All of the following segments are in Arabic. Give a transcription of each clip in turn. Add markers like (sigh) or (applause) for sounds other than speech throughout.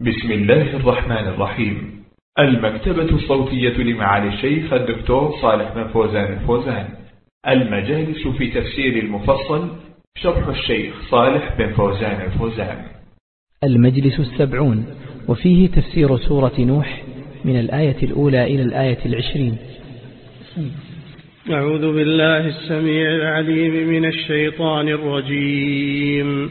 بسم الله الرحمن الرحيم. المكتبة الصوتية لمعالي الشيخ الدكتور صالح بن فوزان الفوزان. المجالس في تفسير المفصل شرح الشيخ صالح بن فوزان الفوزان. المجلس السبعون وفيه تفسير سورة نوح من الآية الأولى إلى الآية العشرين. أعوذ بالله السميع العليم من الشيطان الرجيم.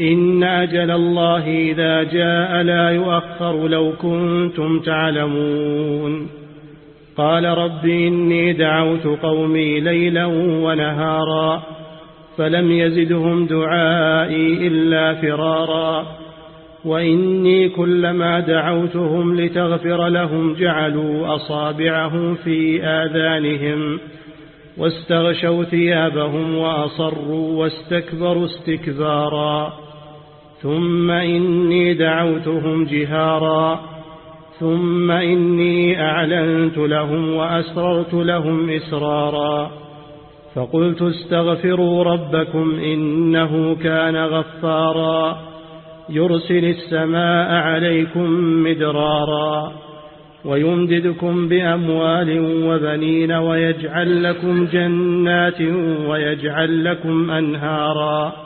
إن أجل الله إذا جاء لا يؤخر لو كنتم تعلمون. قال رب إني دعوت قومي ليلا ونهارا فلم يزدهم دعائي إلا فرارا. وإني كلما دعوتهم لتغفر لهم جعلوا أصابعهم في آذانهم واستغشوا ثيابهم وأصروا واستكبروا استكبارا. ثم إني دعوتهم جهارا ثم إني أعلنت لهم وأسررت لهم إسرارا فقلت استغفروا ربكم إنه كان غفارا يرسل السماء عليكم مدرارا ويمددكم بأموال وبنين ويجعل لكم جنات ويجعل لكم أنهارا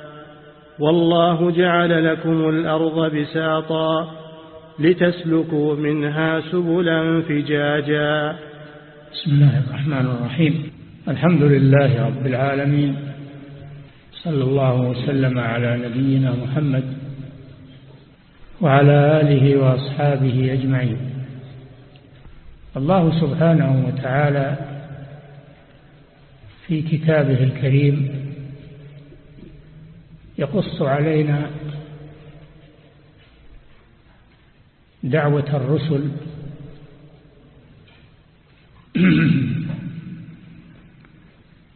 والله جعل لكم الأرض بساطا لتسلكوا منها سبلا فجاجا. بسم الله الرحمن الرحيم. الحمد لله رب العالمين. صلى الله وسلم على نبينا محمد وعلى آله وأصحابه أجمعين. الله سبحانه وتعالى في كتابه الكريم يقص علينا دعوة الرسل (clears throat)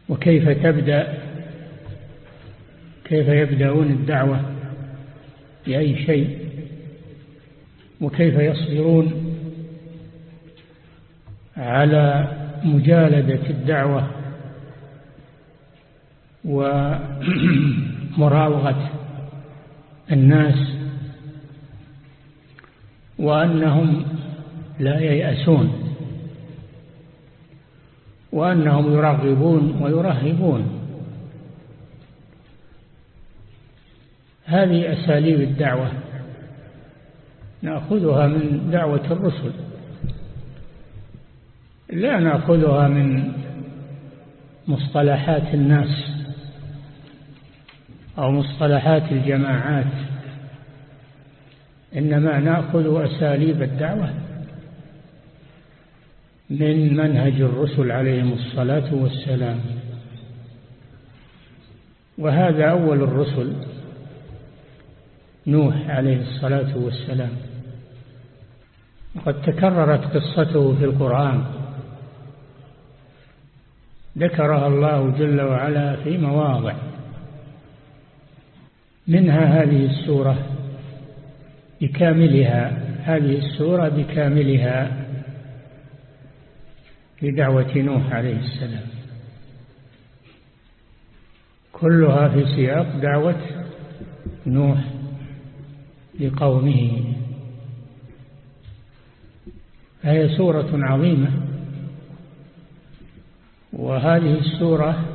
وكيف تبدأ كيف يبدأون الدعوة بأي شيء وكيف يصبرون على مجالدة الدعوة (clears throat) ومراوغة الناس وأنهم لا ييأسون وأنهم يرغبون ويرهبون. هذه أساليب الدعوة نأخذها من دعوة الرسل. لا نأخذها من مصطلحات الناس. أو مصطلحات الجماعات. إنما نأخذ أساليب الدعوة من منهج الرسل عليهم الصلاة والسلام. وهذا أول الرسل نوح عليه الصلاة والسلام. وقد تكررت قصته في القرآن. ذكرها الله جل وعلا في مواضع. منها هذه السورة بكاملها هذه السورة بكاملها في دعوة نوح عليه السلام. كلها في سياق دعوة نوح لقومه. فهي سورة عظيمة. وهذه السورة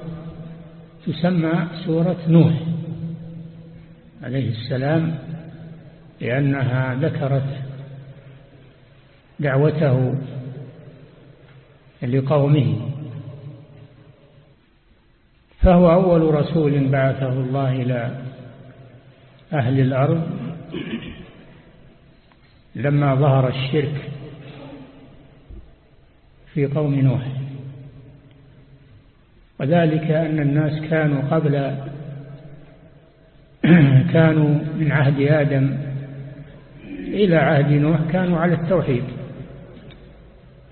تسمى سورة نوح. عليه السلام لأنها ذكرت دعوته لقومه. فهو أول رسول بعثه الله إلى أهل الأرض. لما ظهر الشرك في قوم نوح. وذلك أن الناس كانوا قبل (clears throat) كانوا من عهد آدم إلى عهد نوح كانوا على التوحيد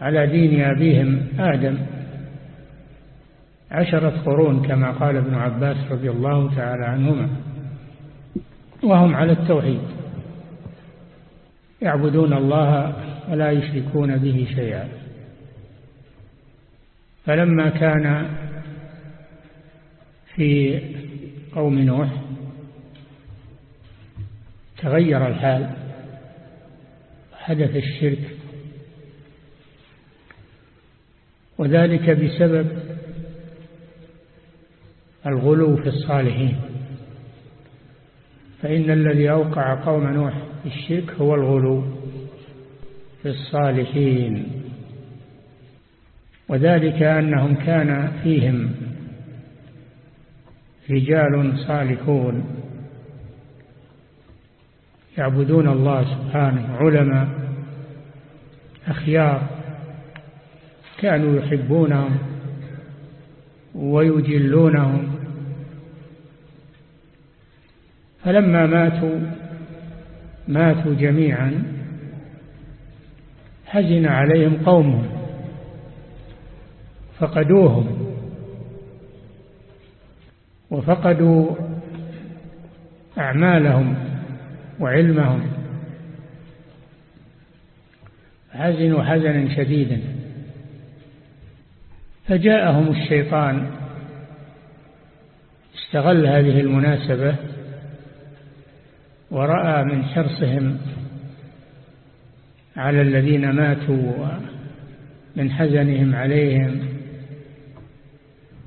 على دين أبيهم آدم. عشرة قرون كما قال ابن عباس رضي الله تعالى عنهما وهم على التوحيد. يعبدون الله ولا يشركون به شيئا. فلما كان في قوم نوح تغير الحال حدث الشرك. وذلك بسبب الغلو في الصالحين. فإن الذي أوقع قوم نوح في الشرك هو الغلو في الصالحين. وذلك أنهم كان فيهم رجال صالحون. يعبدون الله سبحانه علماء أخيار كانوا يحبونهم ويجلونهم. فلما ماتوا ماتوا جميعا حزن عليهم قومهم فقدوهم وفقدوا أعمالهم. وعلمهم. حزنوا حزنا شديدا. فجاءهم الشيطان. استغل هذه المناسبة ورأى من حرصهم على الذين ماتوا من حزنهم عليهم.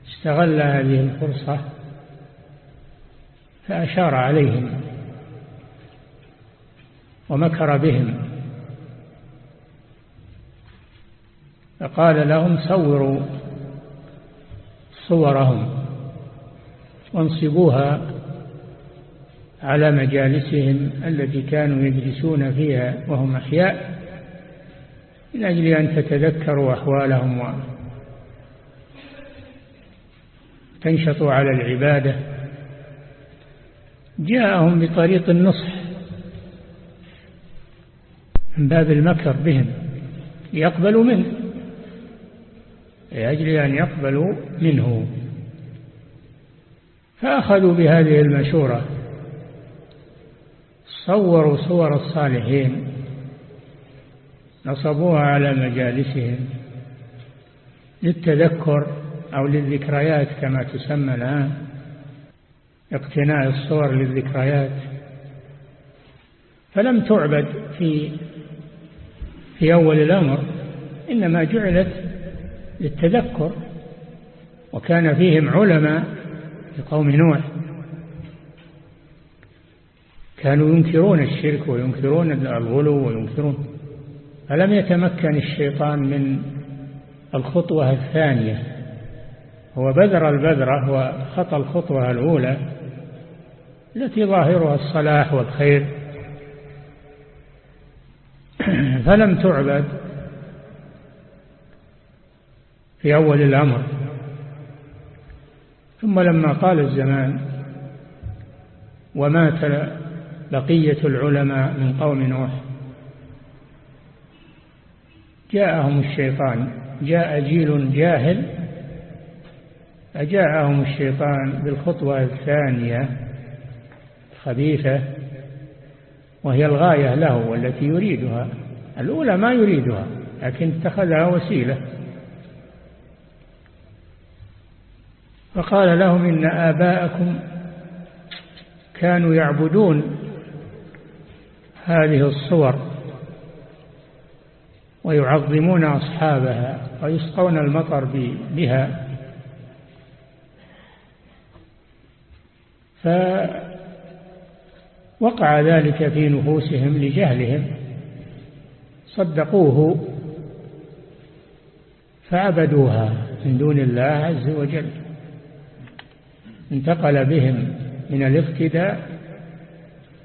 استغل هذه الفرصة فأشار عليهم. ومكر بهم. فقال لهم صوروا صورهم وانصبوها على مجالسهم التي كانوا يجلسون فيها وهم أحياء من أجل أن تتذكروا أحوالهم وتنشطوا على العبادة. جاءهم بطريق النصح من باب المكر بهم ليقبلوا منه لأجل أن يقبلوا منه. فأخذوا بهذه المشورة صوروا صور الصالحين نصبوها على مجالسهم للتذكر أو للذكريات كما تسمى الآن اقتناء الصور للذكريات. فلم تعبد في في أول الأمر إنما جعلت للتذكر وكان فيهم علماء لقوم نوح. كانوا ينكرون الشرك وينكرون الغلو وينكرون فلم يتمكن الشيطان من الخطوة الثانية؟ هو بذر البذرة وخطى الخطوة الأولى التي ظاهرها الصلاح والخير. (clears throat) فلم تعبد في أول الأمر. ثم لما طال الزمان ومات بقية العلماء من قوم نوح جاءهم الشيطان جاء جيل جاهل فجاءهم الشيطان بالخطوة الثانية خبيثة وهي الغاية له والتي يريدها. الأولى ما يريدها لكن اتخذها وسيلة. فقال لهم إن آباءكم كانوا يعبدون هذه الصور ويعظمون أصحابها ويسقون المطر بها. وقع ذلك في نفوسهم لجهلهم صدقوه فعبدوها من دون الله عز وجل. انتقل بهم من الاقتداء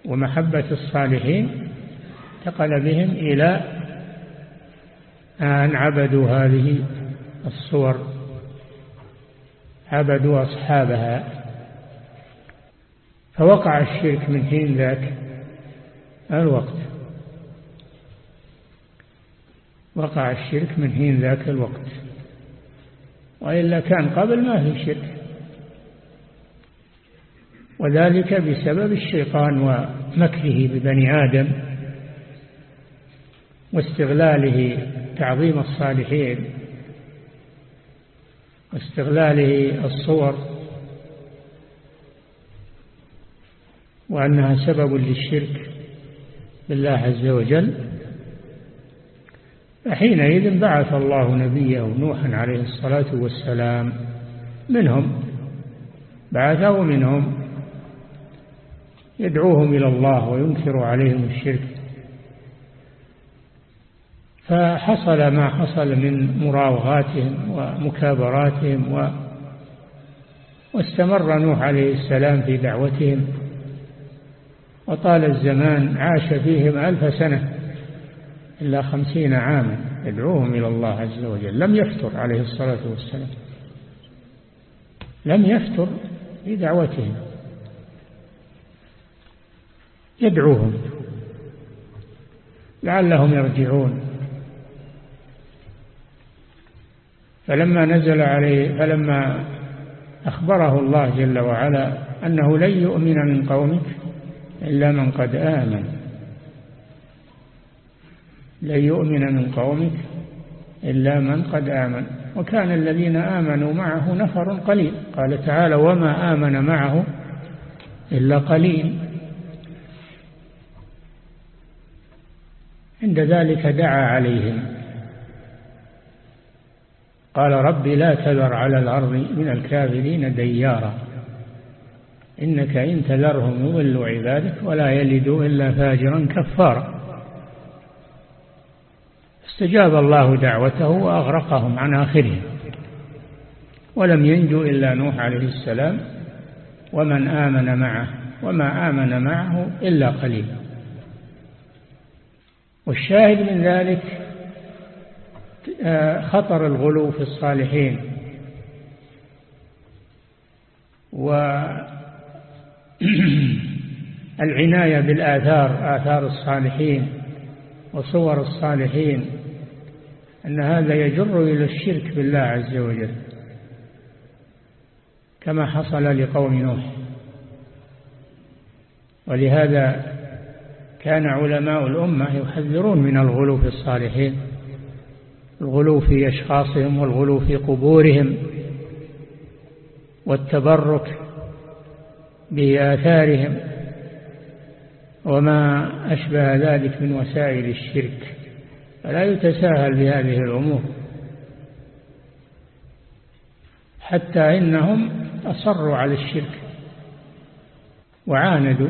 ومحبة الصالحين انتقل بهم إلى أن عبدوا هذه الصور عبدوا أصحابها. فوقع الشرك من حين ذاك الوقت. وقع الشرك من حين ذاك الوقت. وإلا كان قبل ما في شرك. وذلك بسبب الشيطان ومكره ببني آدم واستغلاله تعظيم الصالحين واستغلاله الصور وأنها سبب للشرك بالله عز وجل. فحينئذ بعث الله نبيه نوحا عليه الصلاة والسلام منهم بعثه منهم يدعوهم إلى الله وينكر عليهم الشرك. فحصل ما حصل من مراوغاتهم ومكابراتهم و واستمر نوح عليه السلام في دعوتهم. وطال الزمان عاش فيهم ألف سنة إلا خمسين عاما يدعوهم إلى الله عز وجل. لم يفتر عليه الصلاة والسلام. لم يفتر في دعوتهم يدعوهم. لعلهم يرجعون. فلما نزل عليه فلما أخبره الله جل وعلا أنه لن يؤمن من قومك إلا من قد آمن. لن يؤمن من قومك إلا من قد آمن. وكان الذين آمنوا معه نفر قليل. قال تعالى وما آمن معه إلا قليل. عند ذلك دعا عليهم. قال رب لا تذر على الأرض من الكافرين ديارا. إنك إن تذرهم يضلوا عبادك ولا يلدوا إلا فاجرا كفارا. استجاب الله دعوته وأغرقهم عن آخرهم. ولم ينجو إلا نوح عليه السلام ومن آمن معه وما آمن معه إلا قليل. والشاهد من ذلك آه، خطر الغلو في الصالحين. (clears throat) والعناية بالآثار آثار الصالحين وصور الصالحين أن هذا يجر إلى الشرك بالله عز وجل كما حصل لقوم نوح. ولهذا كان علماء الأمة يحذرون من الغلو في الصالحين الغلو في أشخاصهم والغلو في قبورهم والتبرك بآثارهم وما أشبه ذلك من وسائل الشرك فلا يتساهل بهذه الأمور. حتى إنهم أصروا على الشرك وعاندوا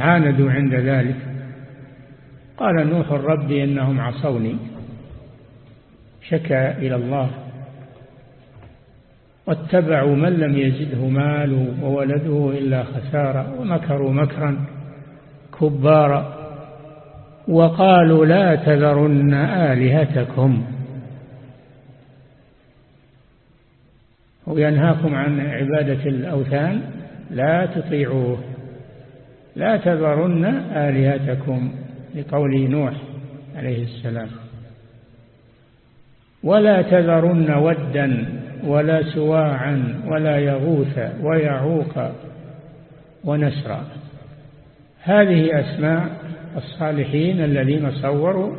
عاندوا عند ذلك. قال نوح الرب إنهم عصوني شكى إلى الله. واتبعوا من لم يزده ماله وولده إلا خسارة ومكروا مكرا كبارا وقالوا لا تذرن آلهتكم. وينهاكم عن عبادة الأوثان لا تطيعوه. لا تذرن آلهتكم لقول نوح عليه السلام. ولا تذرن ودا ولا سواعا ولا يغوث ويعوق ونسرا. هذه أسماء الصالحين الذين صوروا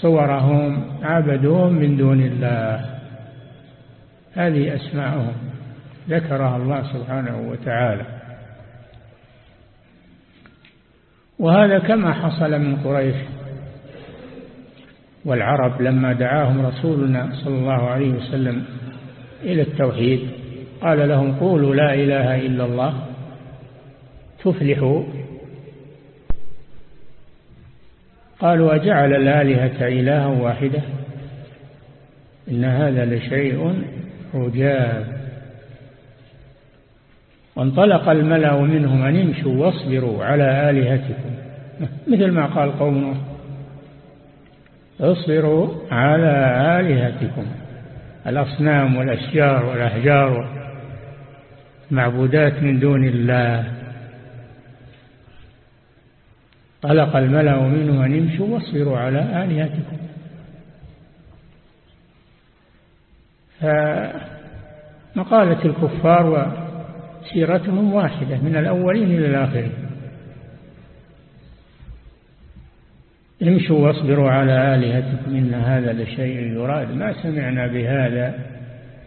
صورهم عبدوهم من دون الله. هذه أسماءهم ذكرها الله سبحانه وتعالى. وهذا كما حصل من قريش. والعرب لما دعاهم رسولنا صلى الله عليه وسلم إلى التوحيد. قال لهم قولوا لا إله إلا الله. تفلحوا. قالوا أجعل الآلهة إلها واحدة. إن هذا لشيء عجاب. وانطلق الملأ منهم أن امشوا واصبروا على آلهتكم. مثل ما قال قوم اصبروا على آلهتكم. الأصنام والأشجار والأحجار معبودات من دون الله. طلق الملأ منهم أن امشوا واصبروا على آلهتكم. فمقالة الكفار وسيرتهم واحدة من الأولين إلى الآخرين. امشوا واصبروا على آلهتكم إن هذا لشيء يراد. ما سمعنا بهذا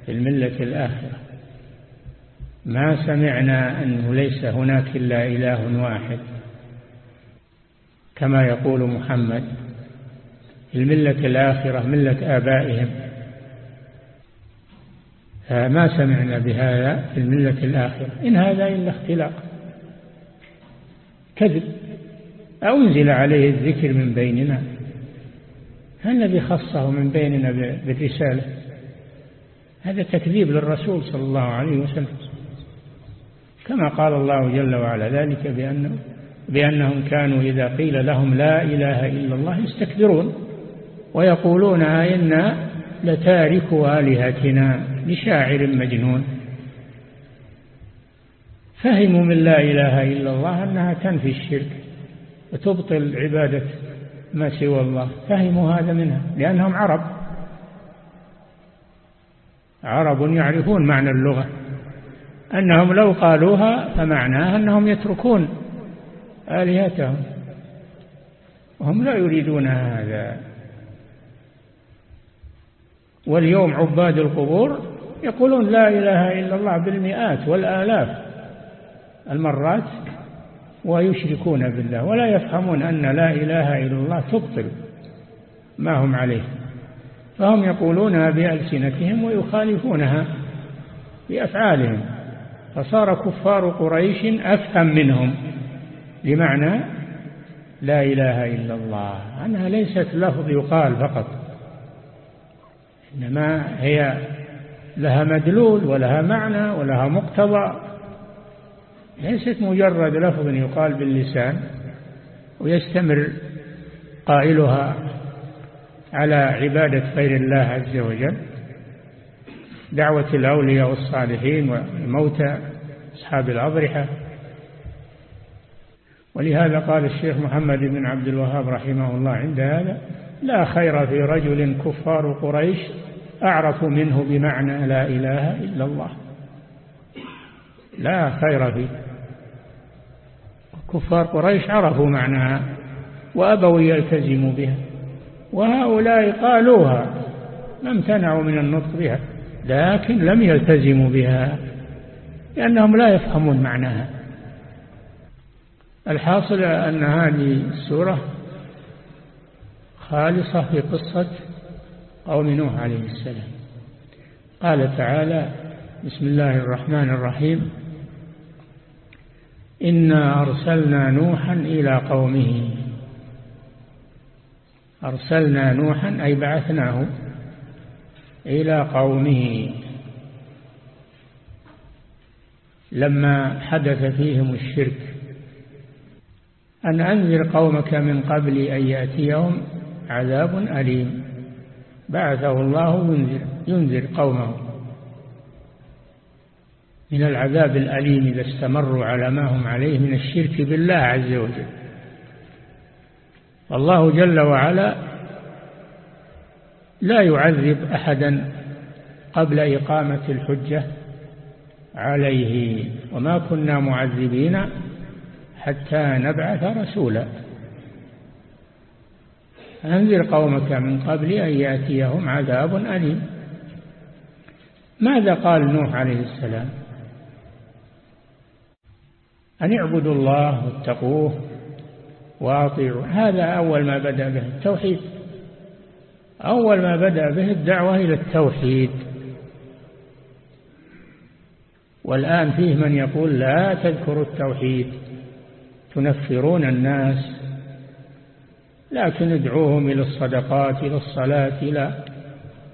في الملة الآخرة. ما سمعنا أنه ليس هناك إلا إله واحد. كما يقول محمد الملة الآخرة ملة آبائهم. فما سمعنا بهذا في الملة الآخرة. إن هذا إلا اختلاق. كذب. أنزل عليه الذكر من بيننا. الذي خصه من بيننا بالرسالة. هذا تكذيب للرسول صلى الله عليه وسلم. كما قال الله جل وعلا ذلك بأنه بأنهم كانوا إذا قيل لهم لا إله إلا الله يستكبرون ويقولون أئنا لتاركوا آلهتنا لشاعر مجنون. فهموا من لا إله إلا الله أنها تنفي الشرك. وتبطل عبادة ما سوى الله. فهموا هذا منها لأنهم عرب. عرب يعرفون معنى اللغة. أنهم لو قالوها فمعناها أنهم يتركون آلهتهم. وهم لا يريدون هذا. واليوم عباد القبور يقولون لا إله إلا الله بالمئات والآلاف. المرات ويشركون بالله ولا يفهمون أن لا إله إلا الله تبطل ما هم عليه. فهم يقولونها بألسنتهم ويخالفونها بأفعالهم. فصار كفار قريش أفهم منهم بمعنى لا إله إلا الله أنها ليست لفظ يقال فقط إنما هي لها مدلول ولها معنى ولها مقتضى. ليست مجرد لفظ يقال باللسان ويستمر قائلها على عبادة غير الله عز وجل دعوة الأولياء والصالحين والموتى أصحاب الأضرحة. ولهذا قال الشيخ محمد بن عبد الوهاب رحمه الله عند هذا لا خير في رجل كفار قريش أعرف منه بمعنى لا إله إلا الله. لا خير فيه. كفار قريش عرفوا معناها وأبوا يلتزموا بها وهؤلاء قالوها ما امتنعوا من النطق بها لكن لم يلتزموا بها لأنهم لا يفهمون معناها الحاصل أن هذه السورة خالصة في قصة قوم نوح عليه السلام. قال تعالى بسم الله الرحمن الرحيم. إنا أرسلنا نوحا إلى قومه. أرسلنا نوحا أي بعثناه إلى قومه. لما حدث فيهم الشرك أن أنذر قومك من قبل أن يأتيهم عذاب أليم. بعثه الله ينذر, ينذر قومه. من العذاب الأليم إذا استمروا على ما هم عليه من الشرك بالله عز وجل. الله جل وعلا لا يعذب أحدا قبل إقامة الحجة عليه. وما كنا معذبين حتى نبعث رسولا. أنذر قومك من قبل أن يأتيهم عذاب أليم. ماذا قال نوح عليه السلام؟ أن اعبدوا الله واتقوه وأطيعوا. هذا أول ما بدأ به التوحيد. أول ما بدأ به الدعوة إلى التوحيد. والآن فيه من يقول لا تذكروا التوحيد. تنفرون الناس. لكن ادعوهم إلى الصدقات إلى الصلاة إلى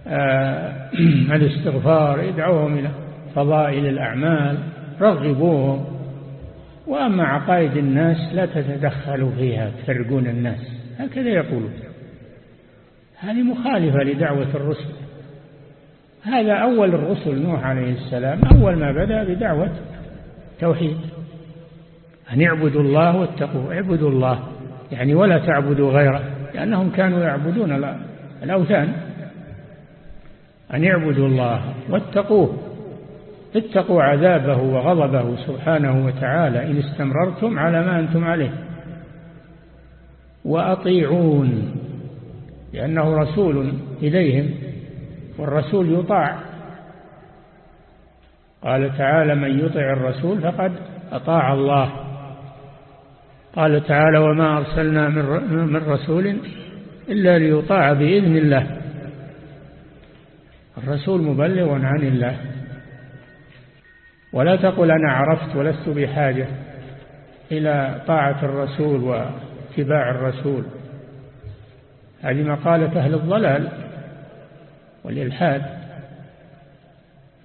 آه (clears throat) الاستغفار. ادعوهم إلى فضائل الأعمال. رغبوهم. وأما عقائد الناس لا تتدخلوا فيها تفرقون الناس. هكذا يقولون. هذه مخالفة لدعوة الرسل. هذا أول الرسل نوح عليه السلام أول ما بدأ بدعوة توحيد. أن اعبدوا الله واتقوا اعبدوا الله يعني ولا تعبدوا غيره لأنهم كانوا يعبدون الأوثان. أن اعبدوا الله واتقوه. اتقوا عذابه وغضبه سبحانه وتعالى إن استمررتم على ما أنتم عليه. وأطيعون لأنه رسول إليهم والرسول يطاع. قال تعالى من يطع الرسول فقد أطاع الله. قال تعالى وما أرسلنا من رسول إلا ليطاع بإذن الله. الرسول مبلغ عن الله. ولا تقل أنا عرفت ولست بحاجة إلى طاعة الرسول واتباع الرسول. هذه مقالة أهل الضلال والإلحاد.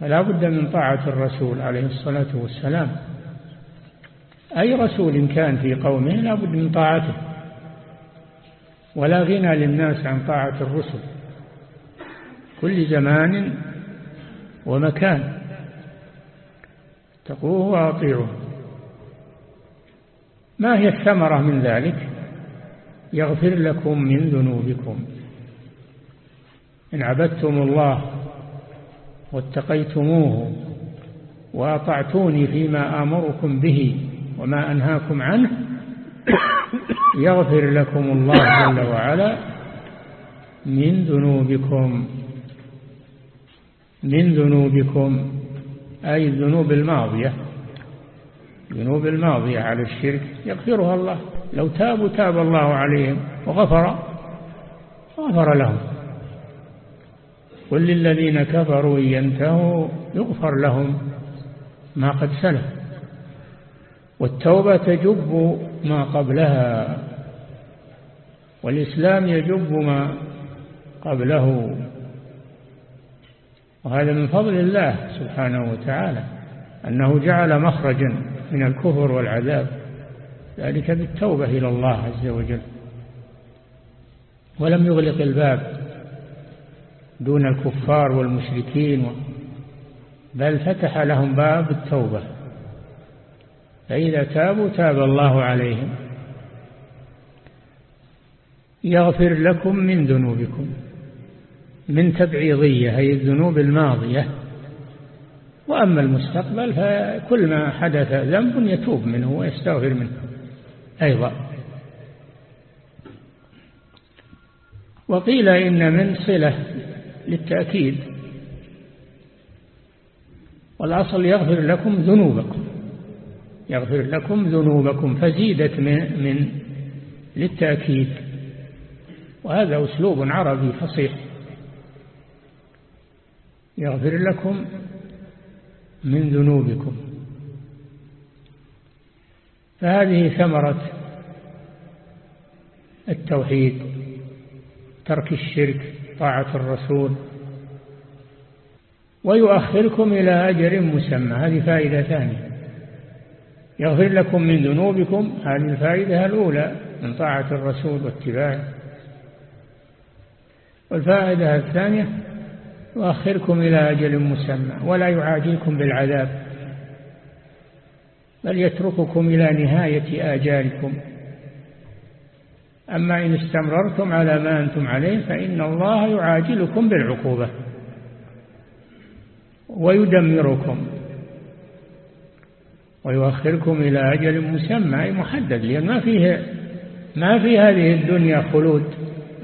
فلا بد من طاعة الرسول عليه الصلاة والسلام. أي رسول كان في قومه لا بد من طاعته. ولا غنى للناس عن طاعة الرسل. كل زمان ومكان. اتقوه وأطيعوه ما هي الثمرة من ذلك؟ يغفر لكم من ذنوبكم. إن عبدتم الله واتقيتموه وأطعتوني فيما آمركم به وما أنهاكم عنه يغفر لكم الله جل وعلا من ذنوبكم. من ذنوبكم. أي الذنوب الماضية. الذنوب الماضية على الشرك يغفرها الله. لو تابوا تاب الله عليهم وغفر غفر لهم. قل للذين كفروا إن ينتهوا يغفر لهم ما قد سلف. والتوبة تجب ما قبلها والإسلام يجب ما قبله. وهذا من فضل الله سبحانه وتعالى أنه جعل مخرجا من الكفر والعذاب ذلك بالتوبة إلى الله عز وجل. ولم يغلق الباب دون الكفار والمشركين بل فتح لهم باب التوبة. فإذا تابوا تاب الله عليهم. يغفر لكم من ذنوبكم. من تبعيضية أي الذنوب الماضية. وأما المستقبل فكل ما حدث ذنب يتوب منه ويستغفر منه. أيضا. وقيل إن من صلة للتأكيد والأصل يغفر لكم ذنوبكم. يغفر لكم ذنوبكم فزيدت من, من للتأكيد. وهذا أسلوب عربي فصيح. يغفر لكم من ذنوبكم. فهذه ثمرة التوحيد ترك الشرك طاعة الرسول. ويؤخركم إلى أجر مسمى هذه فائدة ثانية. يغفر لكم من ذنوبكم هذه الفائدة الأولى من طاعة الرسول واتباعه. والفائدة الثانية يؤخركم إلى أجل مسمى ولا يعاجلكم بالعذاب بل يترككم إلى نهاية آجالكم. أما إن استمررتم على ما أنتم عليه فإن الله يعاجلكم بالعقوبة ويدمركم ويؤخركم إلى أجل مسمى أي محدد لأن ما فيه ما في هذه الدنيا خلود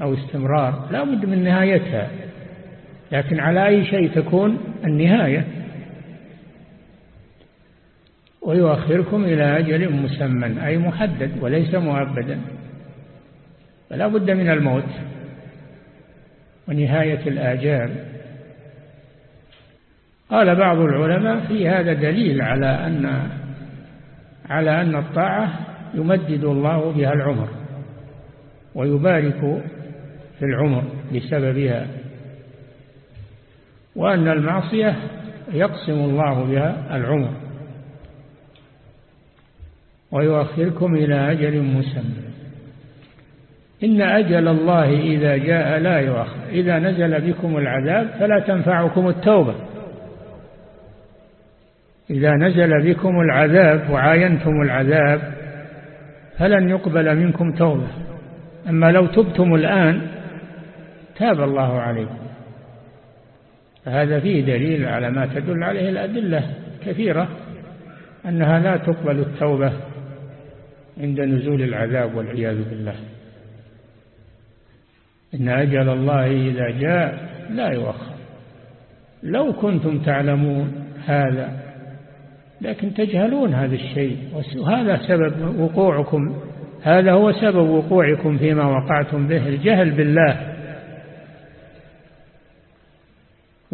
أو استمرار لا بد من نهايتها. لكن على أي شيء تكون النهاية. ويؤخركم إلى أجل مسمى أي محدد وليس مؤبدا فلا بد من الموت ونهاية الآجال. قال بعض العلماء في هذا دليل على أن على أن الطاعة يمدد الله بها العمر ويبارك في العمر بسببها. وأن المعصية يقسم الله بها العمر ويؤخركم إلى أجل مسمى. إن أجل الله إذا جاء لا يؤخر. إذا نزل بكم العذاب فلا تنفعكم التوبة. إذا نزل بكم العذاب وعاينتم العذاب فلن يقبل منكم توبة. أما لو تبتم الآن تاب الله عليكم. فهذا فيه دليل على ما تدل عليه الأدلة كثيرة أنها لا تقبل التوبة عند نزول العذاب والعياذ بالله. إن أجل الله إذا جاء لا يؤخر. لو كنتم تعلمون هذا لكن تجهلون هذا الشيء. وهذا سبب وقوعكم هذا هو سبب وقوعكم فيما وقعتم به الجهل بالله.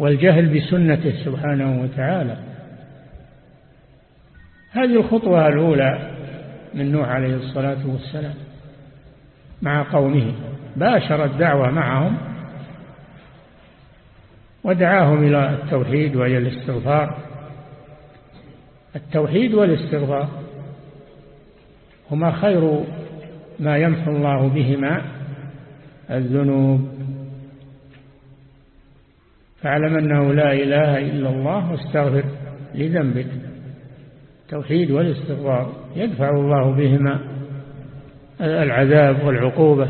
والجهل بسنته سبحانه وتعالى. هذه الخطوة الأولى من نوح عليه الصلاة والسلام مع قومه باشر الدعوة معهم ودعاهم إلى التوحيد وإلى الاستغفار. التوحيد والاستغفار هما خير ما يمحو الله بهما الذنوب فاعلم أنه لا إله إلا الله واستغفر لذنبك. التوحيد والاستغفار يدفع الله بهما العذاب والعقوبة.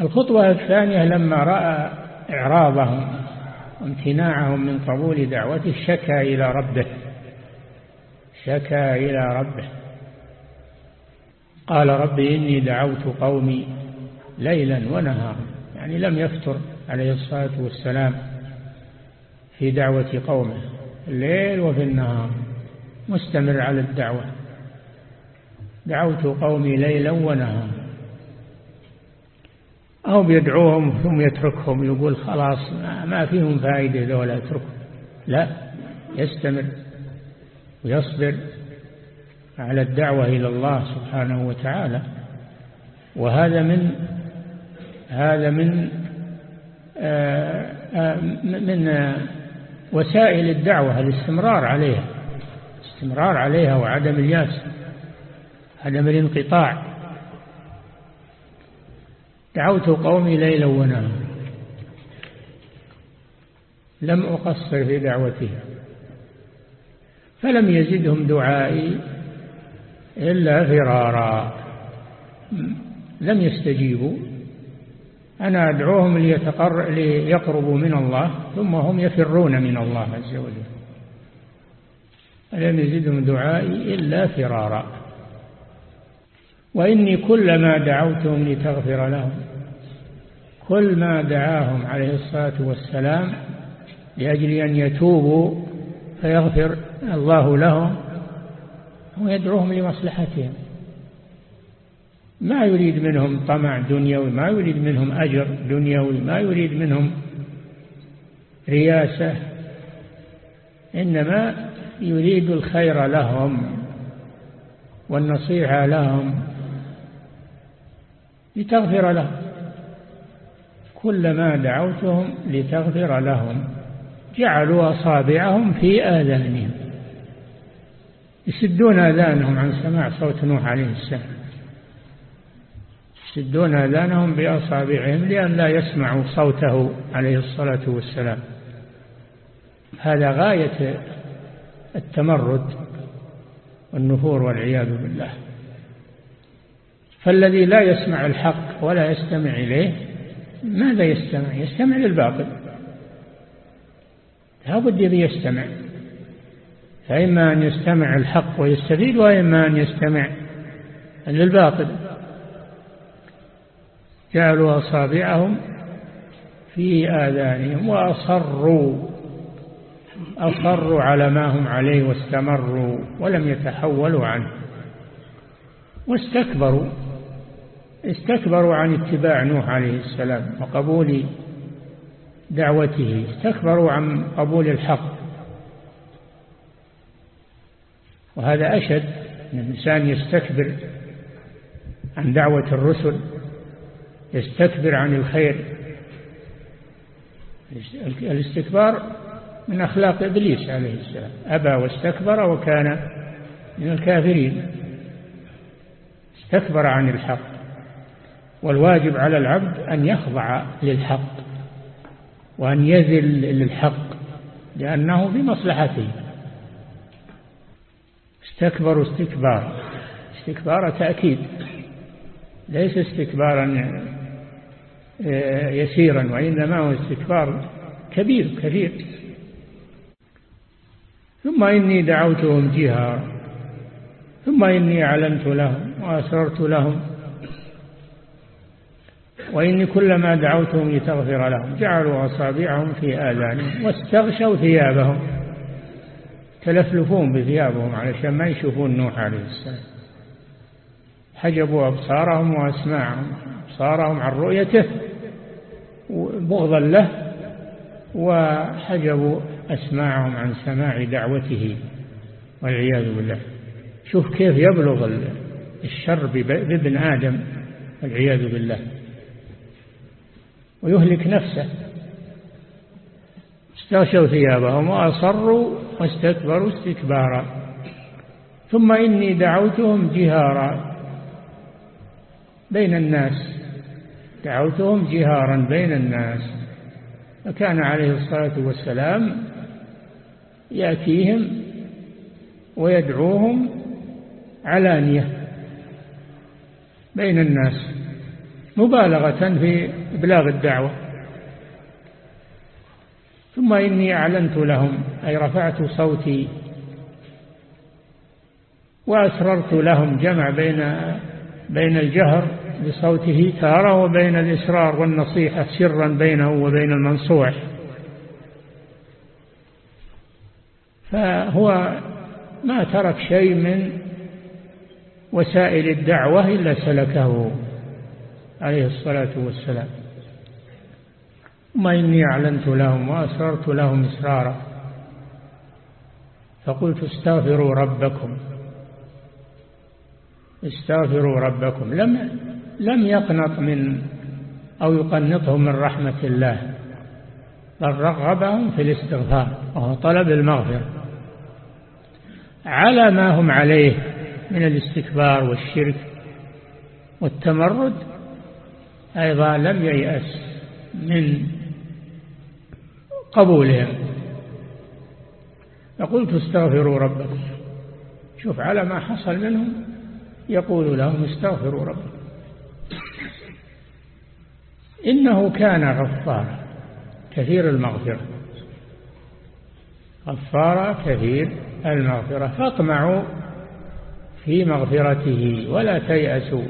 الخطوة الثانية لما رأى إعراضهم وامتناعهم من قبول دعوته شكى إلى ربه. شكى إلى ربه. قال رب إني دعوت قومي ليلا ونهارا يعني لم يفتر. عليه الصلاة والسلام في دعوة قومه الليل وفي النهار مستمر على الدعوة. دعوت قومي ليلا ونهارا. أو بيدعوهم ثم يتركهم يقول خلاص ما فيهم فائدة ذولا اتركهم لا يستمر ويصبر على الدعوة إلى الله سبحانه وتعالى. وهذا من هذا من من وسائل الدعوة الاستمرار عليها استمرار عليها وعدم اليأس عدم الانقطاع. دعوت قومي ليلا ونهارا لم أقصر في دعوتهم فلم يزدهم دعائي إلا فرارا. لم يستجيبوا. أنا أدعوهم ليتقر... ليقربوا من الله ثم هم يفرون من الله عز وجل. فلم يزدهم دعائي إلا فرارا. وإني كلما دعوتهم لتغفر لهم كل ما دعاهم عليه الصلاة والسلام لأجل أن يتوبوا فيغفر الله لهم هو يدعوهم لمصلحتهم. ما يريد منهم طمع دنيوي ما يريد منهم أجر دنيوي ما يريد منهم رياسة إنما يريد الخير لهم والنصيحة لهم لتغفر لهم. كلما دعوتهم لتغفر لهم جعلوا أصابعهم في آذانهم يسدون آذانهم عن سماع صوت نوح عليه السلام. يسدون آذانهم بأصابعهم لأن لا يسمعوا صوته عليه الصلاة والسلام. هذا غاية التمرد والنفور والعياذ بالله. فالذي لا يسمع الحق ولا يستمع إليه ماذا يستمع؟ يستمع للباطل. لابد يبي يستمع. فإما أن يستمع الحق ويستفيد وإما أن يستمع للباطل. جعلوا أصابعهم في آذانهم وأصروا أصروا على ما هم عليه واستمروا ولم يتحولوا عنه. واستكبروا استكبروا عن اتباع نوح عليه السلام وقبول دعوته. استكبروا عن قبول الحق. وهذا أشد أن الإنسان يستكبر عن دعوة الرسل يستكبر عن الخير. الاستكبار من أخلاق إبليس عليه السلام. أبى واستكبر وكان من الكافرين. استكبر عن الحق. والواجب على العبد أن يخضع للحق وأن يذل للحق لأنه في مصلحته. استكبروا استكبار. استكبار تأكيد. ليس استكبارا يسيرا وإنما هو استكبار كبير كثير. ثم إني دعوتهم جهارا ثم إني أعلنت لهم وأسررت لهم. وإني كلما دعوتهم لتغفر لهم جعلوا أصابعهم في آذانهم واستغشوا ثيابهم. تلفلفون بثيابهم علشان ما يشوفون نوح عليه السلام. حجبوا أبصارهم وأسماعهم أبصارهم عن رؤيته. بغضا له وحجبوا أسماعهم عن سماع دعوته والعياذ بالله. شوف كيف يبلغ الشر بابن آدم والعياذ بالله. ويهلك نفسه. استغشوا ثيابهم وأصروا واستكبروا استكبارا. ثم إني دعوتهم جهارا بين الناس. دعوتهم جهارا بين الناس. فكان عليه الصلاة والسلام يأتيهم ويدعوهم علانية بين الناس مبالغة في إبلاغ الدعوة. ثم إني أعلنت لهم أي رفعت صوتي وأسررت لهم جمع بين بين الجهر بصوته تارة وبين الإسرار والنصيحة سرا بينه وبين المنصوح. فهو ما ترك شيء من وسائل الدعوة إلا سلكه عليه الصلاة والسلام. ثم إني أعلنت لهم وأسررت لهم إسرارا. فقلت استغفروا ربكم. استغفروا ربكم. لم لم يقنط من أو يقنطهم من رحمة الله بل رغبهم في الاستغفار وهو طلب المغفرة. على ما هم عليه من الاستكبار والشرك والتمرد أيضا لم ييأس من قبولهم. فقلت استغفروا ربكم. شوف على ما حصل منهم يقول لهم استغفروا ربكم. إنه كان غفارا كثير المغفرة. غفارا كثير المغفرة. فاطمعوا في مغفرته ولا تيأسوا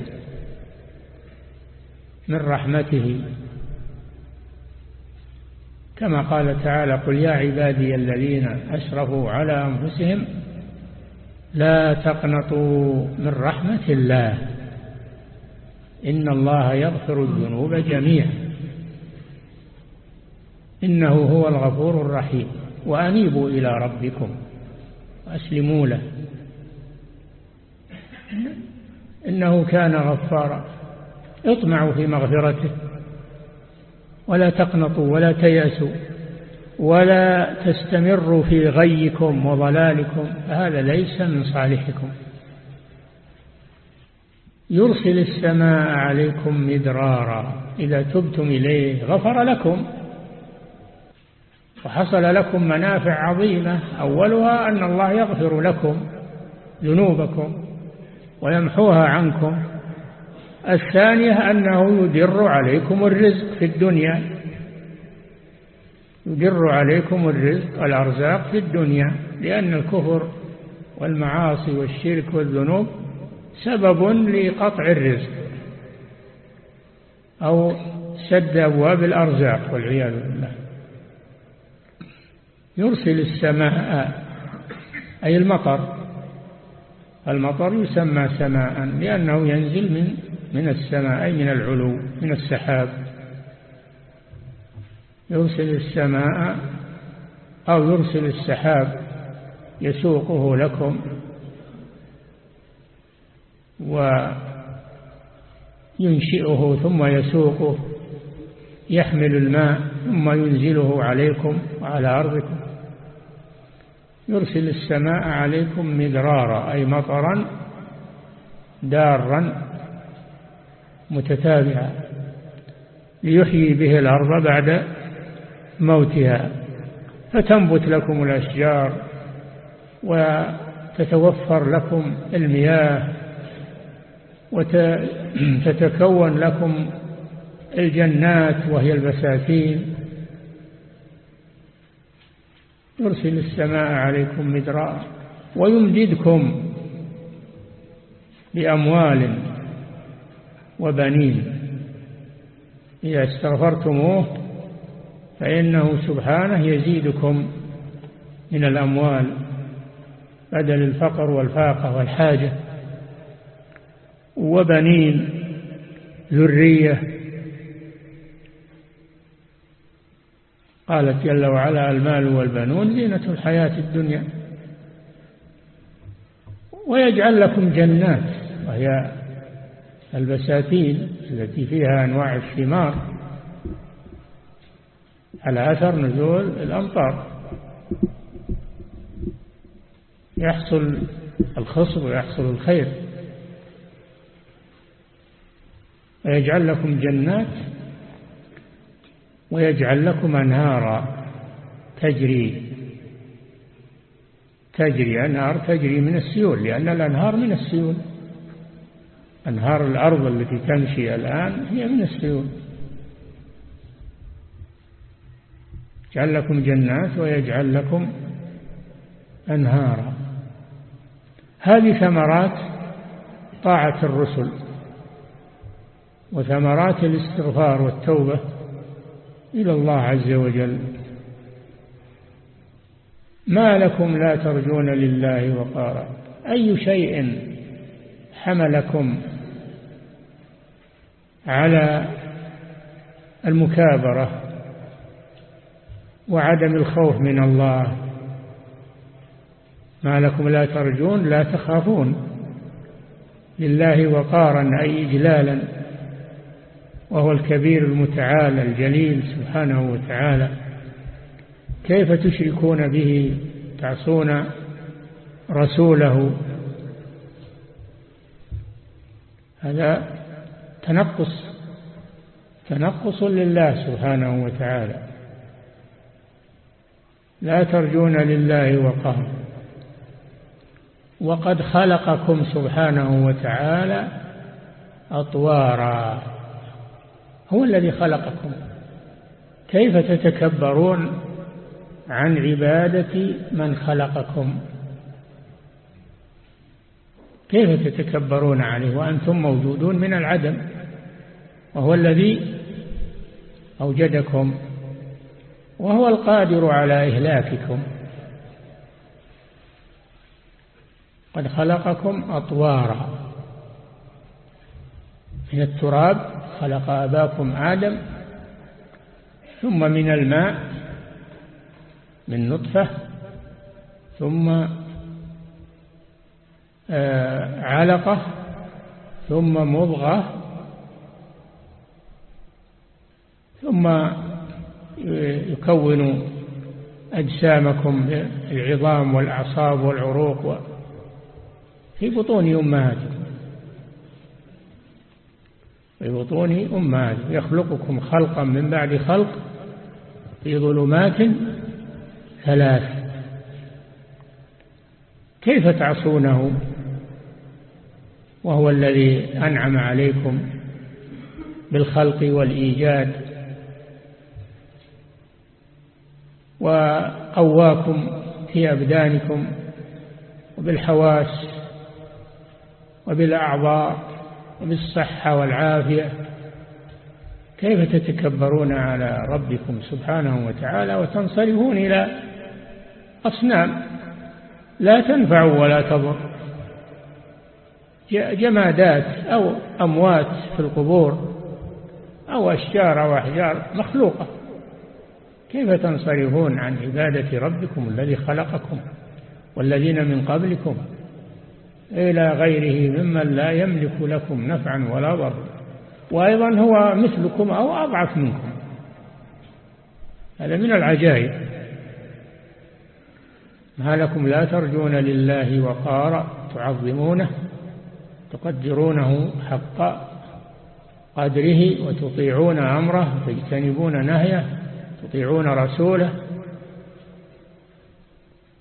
من رحمته. كما قال تعالى قل يا عبادي الذين أسرفوا على أنفسهم لا تقنطوا من رحمة الله. إن الله يغفر الذنوب جميعا. إنه هو الغفور الرحيم. وأنيبوا إلى ربكم وأسلموا له. إنه كان غفارا. اطمعوا في مغفرته. ولا تقنطوا ولا تيأسوا. ولا تستمروا في غيكم وضلالكم. فهذا ليس من صالحكم. يرسل السماء عليكم مدرارا إذا تبتم إليه غفر لكم. وحصل لكم منافع عظيمة أولها أن الله يغفر لكم ذنوبكم ويمحوها عنكم. الثانية أنه يدر عليكم الرزق في الدنيا. يدر عليكم الرزق الأرزاق في الدنيا لأن الكفر والمعاصي والشرك والذنوب سبب لقطع الرزق أو سد أبواب الأرزاق والعياذ بالله. يرسل السماء أي المطر. المطر يسمى سماء لأنه ينزل من من السماء أي من العلو من السحاب. يرسل السماء أو يرسل السحاب يسوقه لكم. وينشئه ثم يسوقه يحمل الماء ثم ينزله عليكم وعلى أرضكم. يرسل السماء عليكم مدرارا أي مطرا دارا متتابعا ليحيي به الأرض بعد موتها. فتنبت لكم الأشجار وتتوفر لكم المياه. وتتكون لكم الجنات وهي البساتين. يرسل السماء عليكم مدرارا ويمددكم بأموال وبنين. إذا استغفرتموه فإنه سبحانه يزيدكم من الأموال بدل الفقر والفاقة والحاجة. وبنين ذرية. قالت جل وعلا المال والبنون زينة الحياة الدنيا. ويجعل لكم جنات وهي البساتين التي فيها أنواع الثمار على أثر نزول الأمطار. يحصل الخصب ويحصل الخير. ويجعل لكم جنات ويجعل لكم أنهارا. تجري تجري أنهار تجري من السيول لأن الأنهار من السيول. أنهار الأرض التي تمشي الآن هي من السيول. يجعل لكم جنات ويجعل لكم أنهارا. هذه ثمرات طاعة الرسل. وثمرات الاستغفار والتوبة إلى الله عز وجل. ما لكم لا ترجون لله وقارا. أي شيء حملكم على المكابرة وعدم الخوف من الله. ما لكم لا ترجون لا تخافون لله وقارا أي إجلالا. وهو الكبير المتعالى الجليل سبحانه وتعالى. كيف تشركون به؟ تعصون رسوله؟ هذا تنقص تنقص لله سبحانه وتعالى. لا ترجون لله وقام وقد خلقكم سبحانه وتعالى أطوارا. هو الذي خلقكم. كيف تتكبرون عن عبادة من خلقكم؟ كيف تتكبرون عليه وأنتم موجودون من العدم؟ وهو الذي أوجدكم وهو القادر على إهلاككم. قد خلقكم أطوارا من التراب خلق أباكم آدم ثم من الماء من نطفة ثم آه، علقة ثم مضغة ثم يكون أجسامكم العظام والأعصاب والعروق في بطون أمهاتكم. في بطون أمهاتكم يخلقكم خلقا من بعد خلق في ظلمات ثلاث. كيف تعصونه؟ وهو الذي أنعم عليكم بالخلق والإيجاد. وقواكم في أبدانكم وبالحواس وبالأعضاء. وبالصحة والعافية. كيف تتكبرون على ربكم سبحانه وتعالى وتنصرفون إلى أصنام لا تنفع ولا تضر؟ جمادات أو أموات في القبور أو أشجار أو أحجار مخلوقة. كيف تنصرفون عن عبادة ربكم الذي خلقكم والذين من قبلكم؟ إلى غيره ممن لا يملك لكم نفعا ولا ضرا. وأيضا هو مثلكم أو أضعف منكم. هذا من العجائب. ما لكم لا ترجون لله وقارا تعظمونه تقدرونه حق قدره وتطيعون أمره تجتنبون نهيه تطيعون رسوله.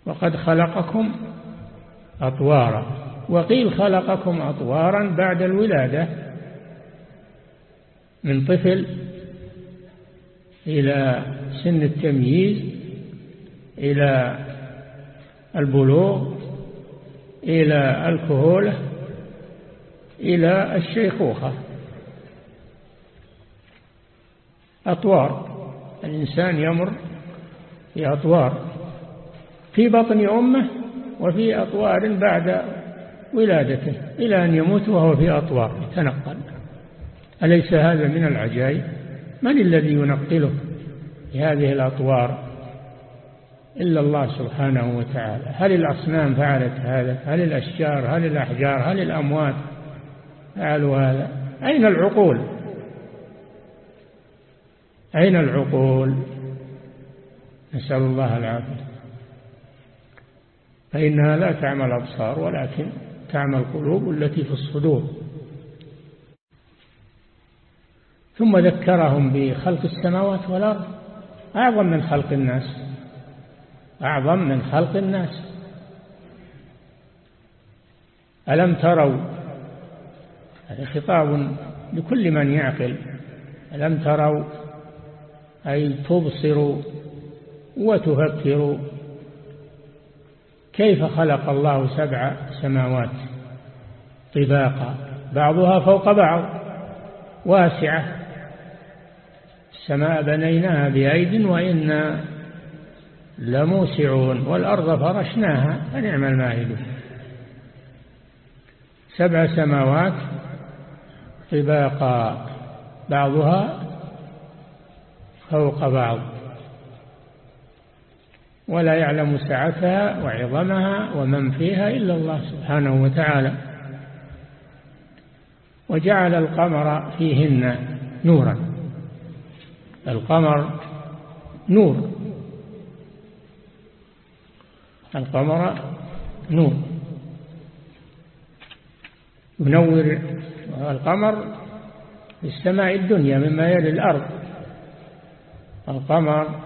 وقد خلقكم أطوارا. وقيل خلقكم أطوارا بعد الولادة من طفل إلى سن التمييز إلى البلوغ إلى الكهولة إلى الشيخوخة. أطوار الإنسان يمر في أطوار في بطن أمه وفي أطوار بعد ولادته إلى أن يموت وهو في أطوار. يتنقل. أليس هذا من العجائب؟ من الذي ينقله في هذه الأطوار إلا الله سبحانه وتعالى؟ هل الأصنام فعلت هذا؟ هل الأشجار؟ هل الأحجار؟ هل الأموات فعلوا هذا؟ أين العقول؟ أين العقول؟ نسأل الله العافية. فإنها لا تعمى الأبصار ولكن تعمى القلوب التي في الصدور. ثم ذكرهم بخلق السماوات والأرض. أعظم من خلق الناس. أعظم من خلق الناس. ألم تروا؟ هذا خطاب لكل من يعقل. ألم تروا؟ أي تبصروا وتفكروا. كيف خلق الله سبع سماوات طباقا؟ بعضها فوق بعض. واسعة. السماء بنيناها بأيد وإنا لموسعون. والأرض فرشناها فنعم الماهدون سبع سماوات طباقا. بعضها فوق بعض. ولا يعلم سعتها وعظمها ومن فيها إلا الله سبحانه وتعالى. وجعل القمر فيهن نورا. القمر نور. القمر نور. ينور القمر في السماء الدنيا مما يلي الأرض. القمر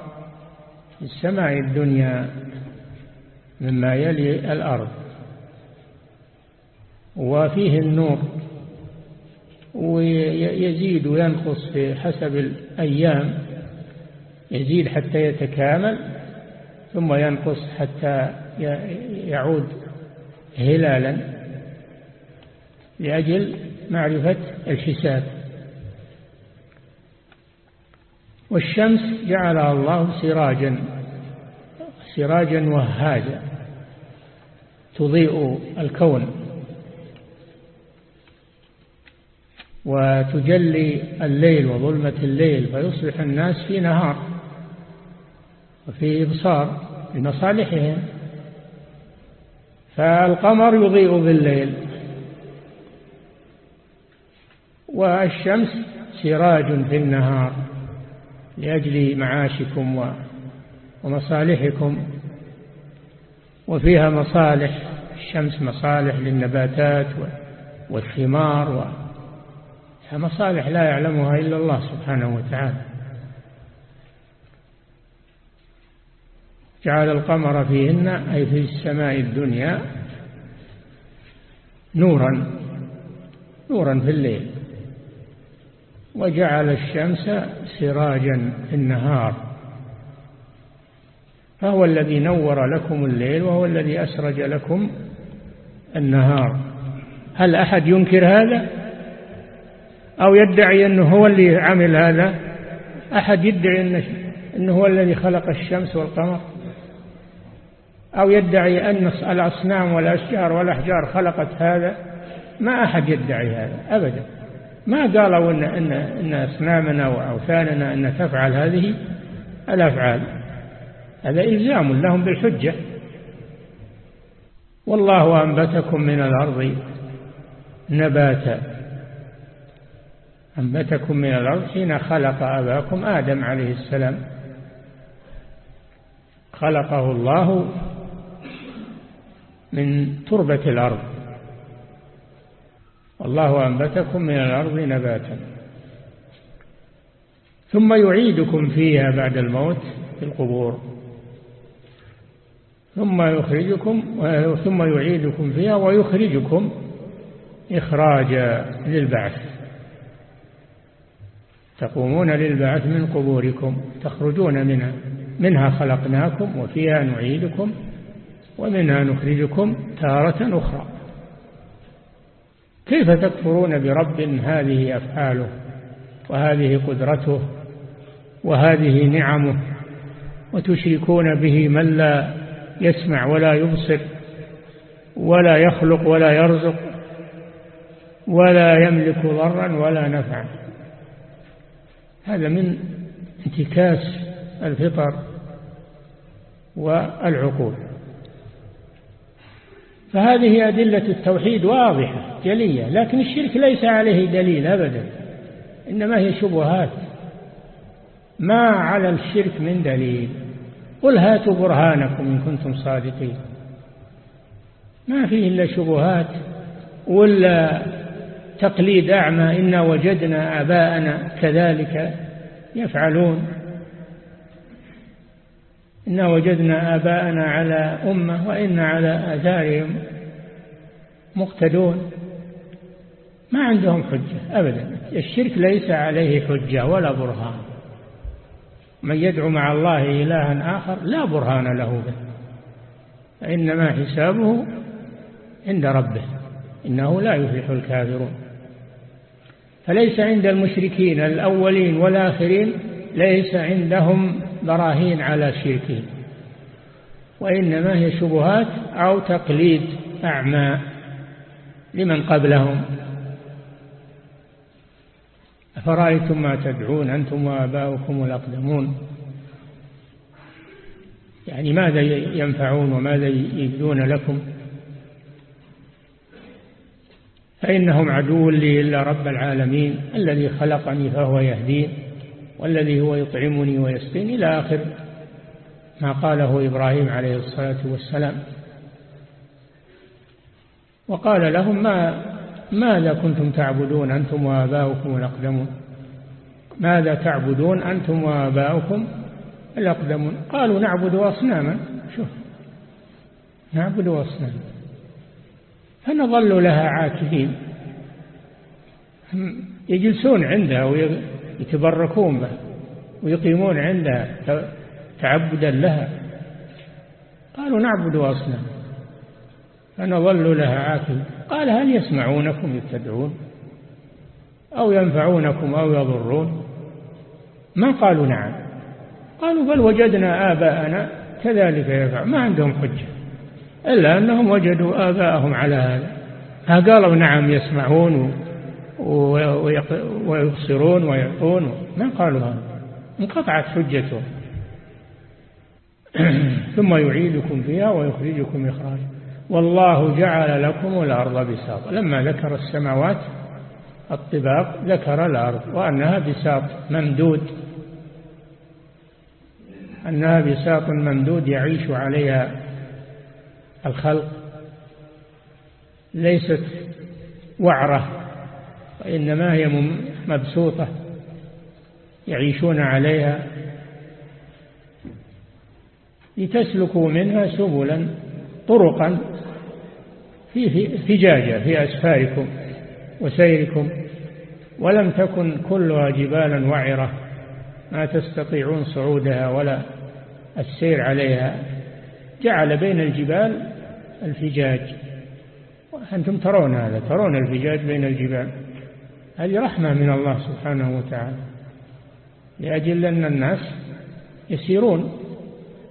في السماء الدنيا مما يلي الأرض. وفيه النور ويزيد وينقص في حسب الأيام يزيد حتى يتكامل ثم ينقص حتى يعود هلالا لأجل معرفة الحساب. والشمس جعلها الله سراجا سراجا وهاجا تضيء الكون وتجلي الليل وظلمة الليل فيصبح الناس في نهار وفي إبصار لمصالحهم. فالقمر يضيء بالليل والشمس سراج في النهار. لأجل معاشكم ومصالحكم. وفيها مصالح الشمس مصالح للنباتات والثمار مصالح لا يعلمها إلا الله سبحانه وتعالى. جعل القمر فيهن أي في السماء الدنيا نورا نورا في الليل. وجعل الشمس سراجا في النهار. فهو الذي نور لكم الليل وهو الذي أسرج لكم النهار. هل أحد ينكر هذا؟ أو يدعي أنه هو اللي عمل هذا؟ أحد يدعي أنه هو الذي خلق الشمس والقمر؟ أو يدعي أن الأصنام والأشجار والأحجار خلقت هذا؟ ما أحد يدعي هذا أبدا. ما قالوا إن, إن, إن أصنامنا وأوثاننا أن تفعل هذه الأفعال. هذا إلزام لهم بالحجة. والله أنبتكم من الأرض نباتا. أنبتكم من الأرض حين خلق أباكم آدم عليه السلام. خلقه الله من تربة الأرض. والله أنبتكم من الأرض نباتا. ثم يعيدكم فيها بعد الموت في القبور. ثم يخرجكم ثم يعيدكم فيها ويخرجكم إخراجا للبعث. تقومون للبعث من قبوركم تخرجون منها منها خلقناكم وفيها نعيدكم ومنها نخرجكم تارة أخرى. كيف تكفرون برب هذه أفعاله وهذه قدرته وهذه نعمه وتشركون به من لا يسمع ولا يبصر ولا يخلق ولا يرزق ولا يملك ضرا ولا نفعا؟ هذا من انتكاس الفطر والعقول. فهذه أدلة التوحيد واضحة جلية لكن الشرك ليس عليه دليل أبدا إنما هي شبهات. ما على الشرك من دليل؟ قل هاتوا برهانكم إن كنتم صادقين. ما فيه إلا شبهات ولا تقليد أعمى إنا وجدنا آباءنا كذلك يفعلون. إنا وجدنا آباءنا على أمة وإنا على آثارهم مقتدون. ما عندهم حجة أبدا. الشرك ليس عليه حجة ولا برهان. من يدعو مع الله إلها آخر لا برهان له به فإنما حسابه عند ربه إنه لا يفلح الكافرون. فليس عند المشركين الأولين والآخرين ليس عندهم براهين على شركهم وإنما هي شبهات أو تقليد أعمى لمن قبلهم. أفرأيتم ما تدعون؟ أنتم وآباؤكم الأقدمون. يعني ماذا ينفعون وماذا يجدون لكم؟ فإنهم عدو لي إلا رب العالمين الذي خلقني فهو يهدين. والذي هو يطعمني ويسقين إلى آخر ما قاله إبراهيم عليه الصلاة والسلام. وقال لهم ما ماذا كنتم تعبدون أنتم وآباؤكم الأقدمون؟ ماذا تعبدون أنتم وآباؤكم الأقدمون؟ قالوا نعبد أصناما. شوف نعبد أصناما. فنظل لها عاكفين. يجلسون عندها ويتبركون به ويقيمون عندها تعبدا لها. قالوا نعبد أصنام فنظل لها عاكفين قال هل يسمعونكم إذ تدعون أو ينفعونكم أو يضرون؟ ما قالوا نعم. قالوا بل وجدنا آباءنا كذلك يفعل. ما عندهم حجة إلا أنهم وجدوا آباءهم على هذا. قالوا نعم يسمعون. ويبصرون ويعطون ما قالوا هذا؟ انقطعت حجتهم (clears throat) ثم يعيدكم فيها ويخرجكم إخراجا. والله جعل لكم الأرض بساطا. لما ذكر السماوات الطباق ذكر الأرض. وأنها بساط ممدود. أنها بساط ممدود يعيش عليها الخلق. ليست وعرة. وإنما هي مبسوطة يعيشون عليها. لتسلكوا منها سبلا طرقا في فجاجة في أسفاركم وسيركم. ولم تكن كلها جبالا وعرة ما تستطيعون صعودها ولا السير عليها. جعل بين الجبال الفجاج. أنتم ترون هذا ترون الفجاج بين الجبال. هذه رحمة من الله سبحانه وتعالى. لأجل أن الناس يسيرون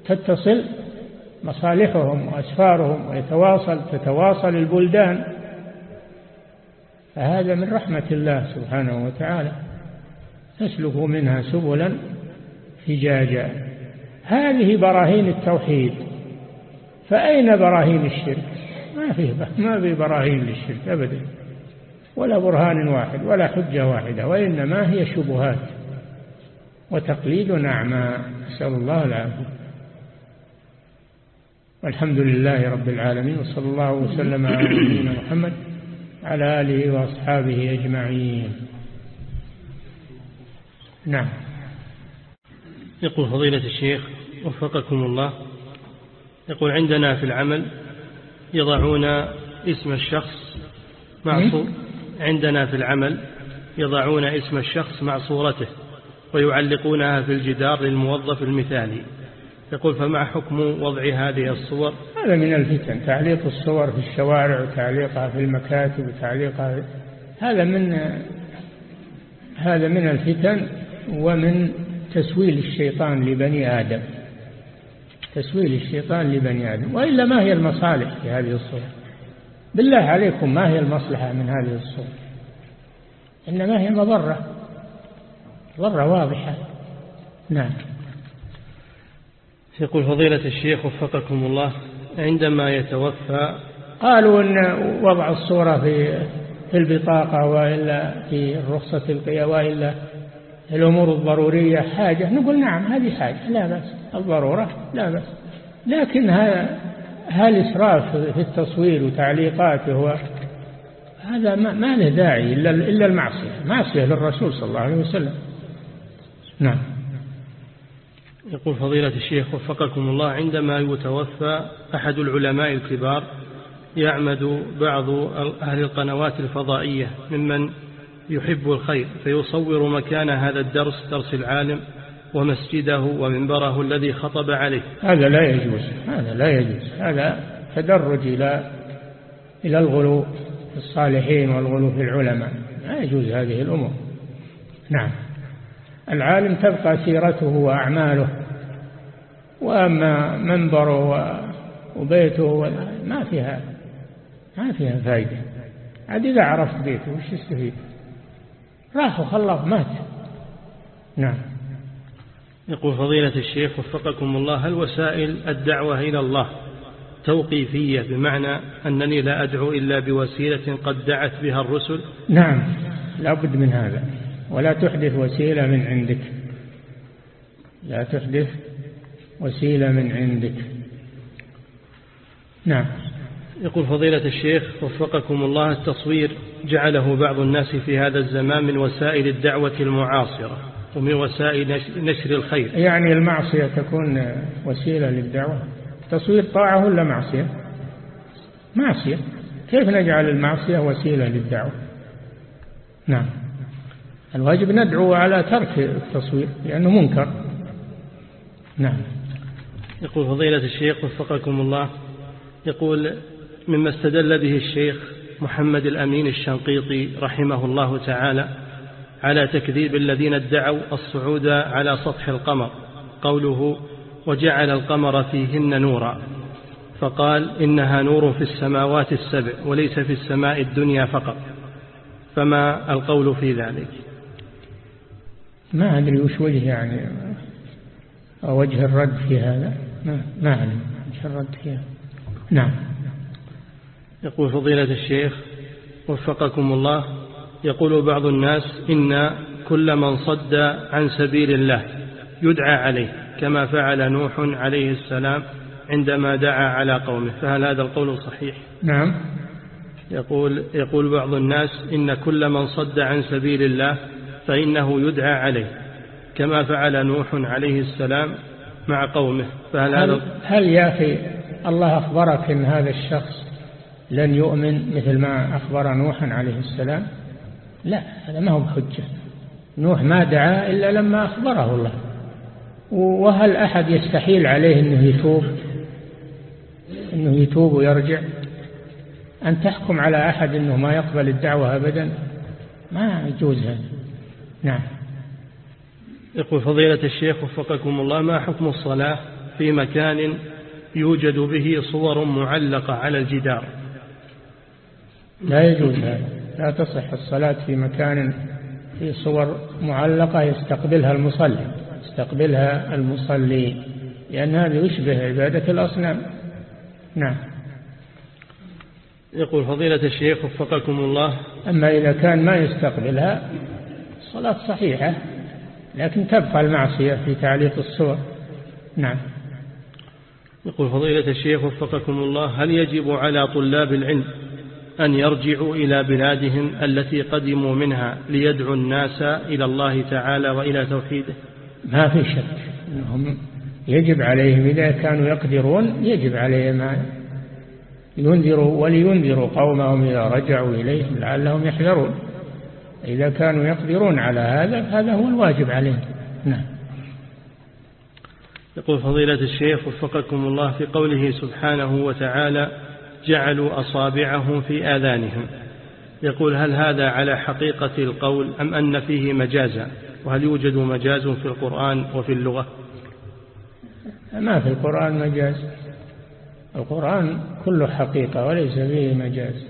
تتصل مصالحهم وأسفارهم ويتواصل تتواصل البلدان. فهذا من رحمة الله سبحانه وتعالى. تسلكوا منها سبلا فجاجا. هذه براهين التوحيد. فأين براهين الشرك؟ ما فيه ما في براهين للشرك أبدا. ولا برهان واحد ولا حجة واحدة وإنما هي شبهات وتقليد أعمى نسأل الله العافية. والحمد لله رب العالمين وصلى الله وسلم على نبينا محمد على آله وأصحابه أجمعين. نعم. يقول فضيلة الشيخ وفقكم الله يقول عندنا في العمل يضعون اسم الشخص مع إيه؟ عندنا في العمل يضعون اسم الشخص مع صورته ويعلقونها في الجدار للموظف المثالي. يقول فما حكم وضع هذه الصور؟ هذا من الفتن. تعليق الصور في الشوارع وتعليقها في المكاتب وتعليقها هذا من هذا من الفتن ومن تسويل الشيطان لبني آدم. تسويل الشيطان لبني آدم. وإلا ما هي المصالح في هذه الصور؟ بالله عليكم ما هي المصلحة من هذه الصور؟ إنما هي مضرة. ضرة واضحة. نعم. يقول فضيلة الشيخ وفقكم الله عندما يتوفى قالوا أن وضع الصورة في في البطاقة وإلا في الرخصة القيا وإلا الأمور الضرورية حاجة نقول نعم هذه حاجة لا بأس. الضرورة لا بأس. لكن هذا هل إسراف في التصوير وتعليقاته هو هذا ما له داعي إلا إلا المعصية معصية للرسول صلى الله عليه وسلم. نعم. يقول فضيلة الشيخ وفقكم الله عندما يتوفى أحد العلماء الكبار يعمد بعض أهل القنوات الفضائية ممن يحب الخير فيصور مكان هذا الدرس درس العالم ومسجده ومنبره الذي خطب عليه. هذا لا يجوز هذا لا يجوز هذا تدرج إلى إلى الغلو في الصالحين والغلو في العلماء. لا يجوز هذه الأمور. نعم. العالم تبقى سيرته وأعماله وأما منبره وبيته ما فيها ما فيها فائدة عاد إذا عرفت بيته وش يستفيد؟ راح وخلص مات. نعم. يقول فضيلة الشيخ وفقكم الله هل وسائل الدعوة إلى الله توقيفية بمعنى أنني لا أدعو إلا بوسيلة قد دعت بها الرسل؟ نعم لا بد من هذا ولا تحدث وسيلة من عندك. لا تحدث وسيلة من عندك. نعم. يقول فضيلة الشيخ وفقكم الله التصوير جعله بعض الناس في هذا الزمان من وسائل الدعوة المعاصرة. ومن وسائل نشر الخير. يعني المعصية تكون وسيلة للدعوة. تصوير طاعة ولا معصية؟ معصية. كيف نجعل المعصية وسيلة للدعوة؟ نعم. الواجب ندعو على ترك التصوير لأنه منكر. نعم. يقول فضيلة الشيخ وفقكم الله يقول مما استدل به الشيخ محمد الأمين الشنقيطي رحمه الله تعالى على تكذيب الذين ادعوا الصعود على سطح القمر قوله وجعل القمر فيهن نورا فقال إنها نور في السماوات السبع وليس في السماء الدنيا فقط فما القول في ذلك؟ ما أدري وش وجه يعني وجه الرد في هذا. ما, أعلم وجه الرد فيها. نعم. يقول فضيلة الشيخ وفقكم الله يقول بعض الناس إن كل من صد عن سبيل الله يدعى عليه كما فعل نوح عليه السلام عندما دعا على قومه فهل هذا القول صحيح؟ نعم. يقول, يقول بعض الناس إن كل من صد عن سبيل الله فإنه يدعى عليه كما فعل نوح عليه السلام مع قومه فهل هل, هل يا أخي الله أخبرك أن هذا الشخص لن يؤمن مثل ما أخبر نوحا عليه السلام؟ لا هذا ما هو بحجة. نوح ما دعا إلا لما أخبره الله. وهل أحد يستحيل عليه أنه يتوب؟ أنه يتوب ويرجع؟ أن تحكم على أحد أنه ما يقبل الدعوة أبدا؟ ما يجوز هذا. نعم. يقول فضيلة الشيخ وفقكم الله ما حكم الصلاة في مكان يوجد به صور معلقة على الجدار؟ لا يجوز هذا. لا تصح الصلاة في مكان في صور معلقة يستقبلها المصلي يستقبلها المصلي. لأن هذا يشبه عبادة الأصنام. نعم. يقول فضيلة الشيخ وفقكم الله. أما إذا كان ما يستقبلها الصلاة صحيحة لكن تبقى المعصية في تعليق الصور. نعم. يقول فضيلة الشيخ وفقكم الله هل يجب على طلاب العلم أن يرجعوا إلى بلادهم التي قدموا منها ليدعوا الناس إلى الله تعالى وإلى توحيده. ما في شك أنهم يجب عليهم إذا كانوا يقدرون يجب عليهم ينذروا ولينذروا قومهم إذا رجعوا إليهم لعلهم يحذرون. إذا كانوا يقدرون على هذا هذا هو الواجب عليهم. نعم. يقول فضيلة الشيخ وفقكم الله في قوله سبحانه وتعالى جعلوا أصابعهم في آذانهم. يقول هل هذا على حقيقة القول أم أن فيه مجازا؟ وهل يوجد مجاز في القرآن وفي اللغة؟ ما في القرآن مجاز. القرآن كله حقيقة وليس فيه مجاز.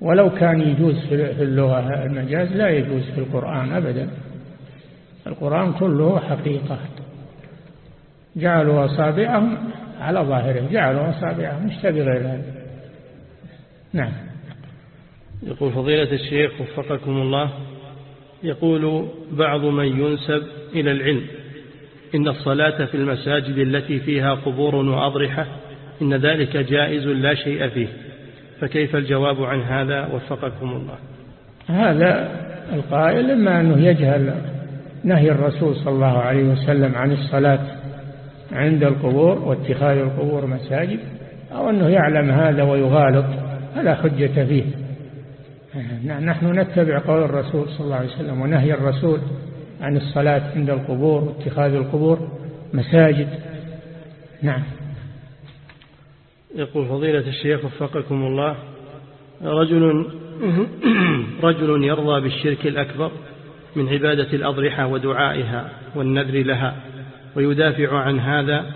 ولو كان يجوز في اللغة المجاز لا يجوز في القرآن أبدا. القرآن كله حقيقة. جعلوا أصابعهم على ظاهرهم جعلوا أصابعهم مش بغير هذا. نعم. يقول فضيلة الشيخ وفقكم الله يقول بعض من ينسب إلى العلم إن الصلاة في المساجد التي فيها قبور وأضرحة إن ذلك جائز لا شيء فيه. فكيف الجواب عن هذا؟ وفقكم الله. هذا القائل إما أنه يجهل نهي الرسول صلى الله عليه وسلم عن الصلاة عند القبور واتخاذ القبور مساجد أو أنه يعلم هذا ويغالط فلا حجة فيه. نحن نتبع قول الرسول صلى الله عليه وسلم ونهي الرسول عن الصلاة عند القبور واتخاذ القبور مساجد. نعم. يقول فضيلة الشيخ وفقكم الله رجل (clears throat) رجل يرضى بالشرك الأكبر من عبادة الأضرحة ودعائها والنذر لها. ويدافع عن هذا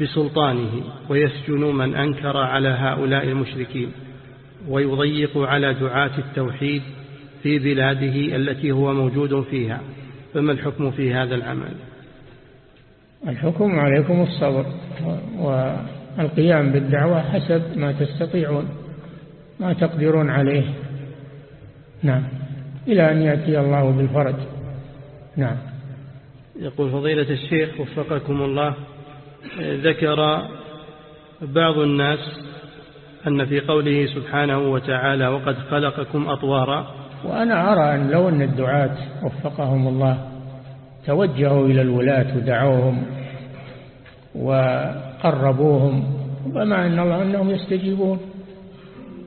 بسلطانه ويسجن من أنكر على هؤلاء المشركين ويضيق على دعاة التوحيد في بلاده التي هو موجود فيها. فما الحكم في هذا العمل؟ الحكم عليكم الصبر والقيام بالدعوة حسب ما تستطيعون ما تقدرون عليه. نعم. إلى أن يأتي الله بالفرج. نعم. يقول فضيلة الشيخ وفقكم الله ذكر بعض الناس أن في قوله سبحانه وتعالى وقد خلقكم أطوارا وأنا أرى أن لو أن الدعاة وفقهم الله توجهوا إلى الولاة ودعوهم وقربوهم ربما أن الله أنهم يستجيبون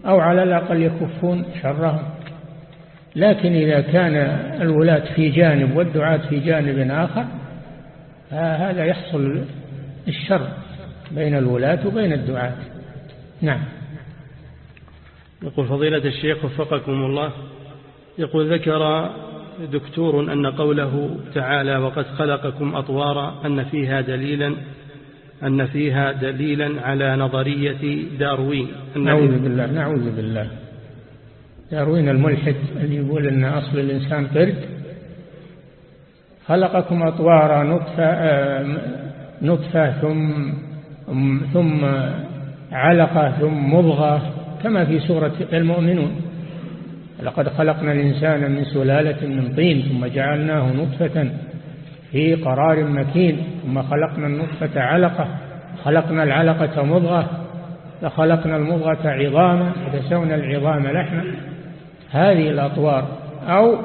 أو على الأقل يكفون شرهم. لكن إذا كان الولاة في جانب والدعاة في جانب آخر فهذا يحصل الشر بين الولاة وبين الدعاة. نعم. يقول فضيلة الشيخ وفقكم الله يقول ذكر دكتور أن قوله تعالى وقد خلقكم أطوارا أن فيها دليلا أن فيها دليلا على نظرية داروين. نعوذ بالله نعوذ بالله. داروين الملحد اللي يقول أن أصل الإنسان قرد. خلقكم أطوارا نطفة, آه، نطفة ثم ثم علقة ثم مضغة كما في سورة المؤمنون. لقد خلقنا الإنسان من سلالة من طين ثم جعلناه نطفة في قرار مكين. ثم خلقنا النطفة علقة خلقنا العلقة مضغة فخلقنا المضغة عظاما فكسونا العظام لحما. هذه الأطوار أو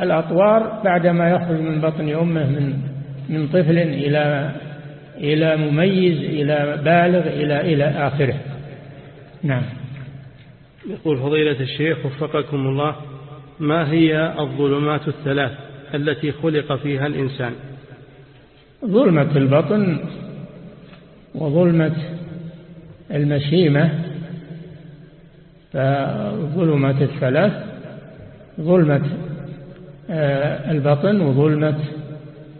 الأطوار بعدما يخرج من بطن أمه من من طفل إلى إلى مميز إلى بالغ إلى إلى آخره. نعم. يقول فضيلة الشيخ وفقكم الله ما هي الظلمات الثلاث التي خلق فيها الإنسان؟ ظلمة البطن وظلمة المشيمة فظلمة الثلاث ظلمة آه، البطن وظلمة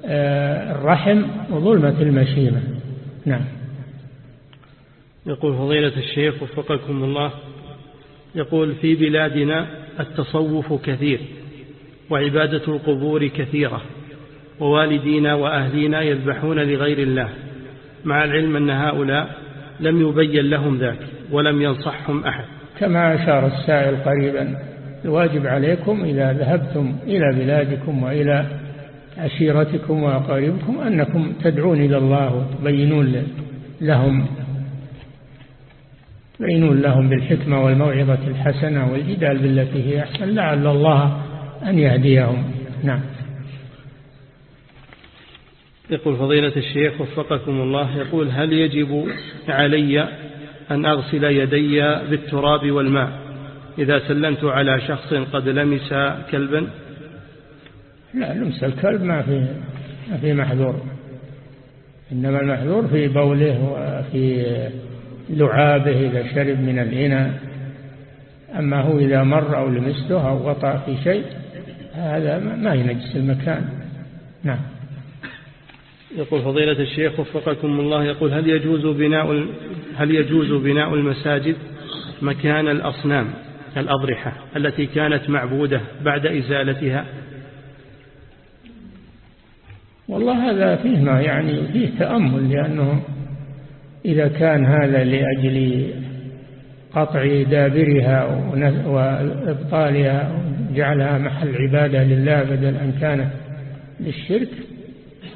آه، الرحم وظلمة المشيمة. نعم. يقول فضيلة الشيخ وفقكم الله يقول في بلادنا التصوف كثير وعبادة القبور كثيرة ووالدينا وأهلينا يذبحون لغير الله مع العلم أن هؤلاء لم يبين لهم ذاك ولم ينصحهم أحد. كما أشار السائل قريبا الواجب عليكم إذا ذهبتم إلى بلادكم وإلى عشيرتكم وأقاربكم أنكم تدعون إلى الله وتبينون لهم تبينون لهم بالحكمة والموعظة الحسنة والجدال بالتي هي أحسن لعل الله أن يهديهم. نعم. يقول فضيلة الشيخ وفقكم الله يقول هل يجب علي أن أغسل يدي بالتراب والماء. إذا سلمت على شخص قد لمس كلبا؟ لا لمس الكلب ما في ما في محذور. إنما المحذور في بوله وفي لعابه إذا شرب من الإناء. أما هو إذا مر أو لمسته أو وطأ في شيء هذا ما ينجس المكان. نعم. يقول فضيلة الشيخ وفقكم الله يقول هل يجوز بناء هل يجوز بناء المساجد مكان الأصنام الأضرحة التي كانت معبودة بعد إزالتها؟ والله هذا فيه ما يعني فيه تأمل لأنه إذا كان هذا لأجل قطع دابرها وإبطالها وجعلها محل عبادة لله بدل أن كانت للشرك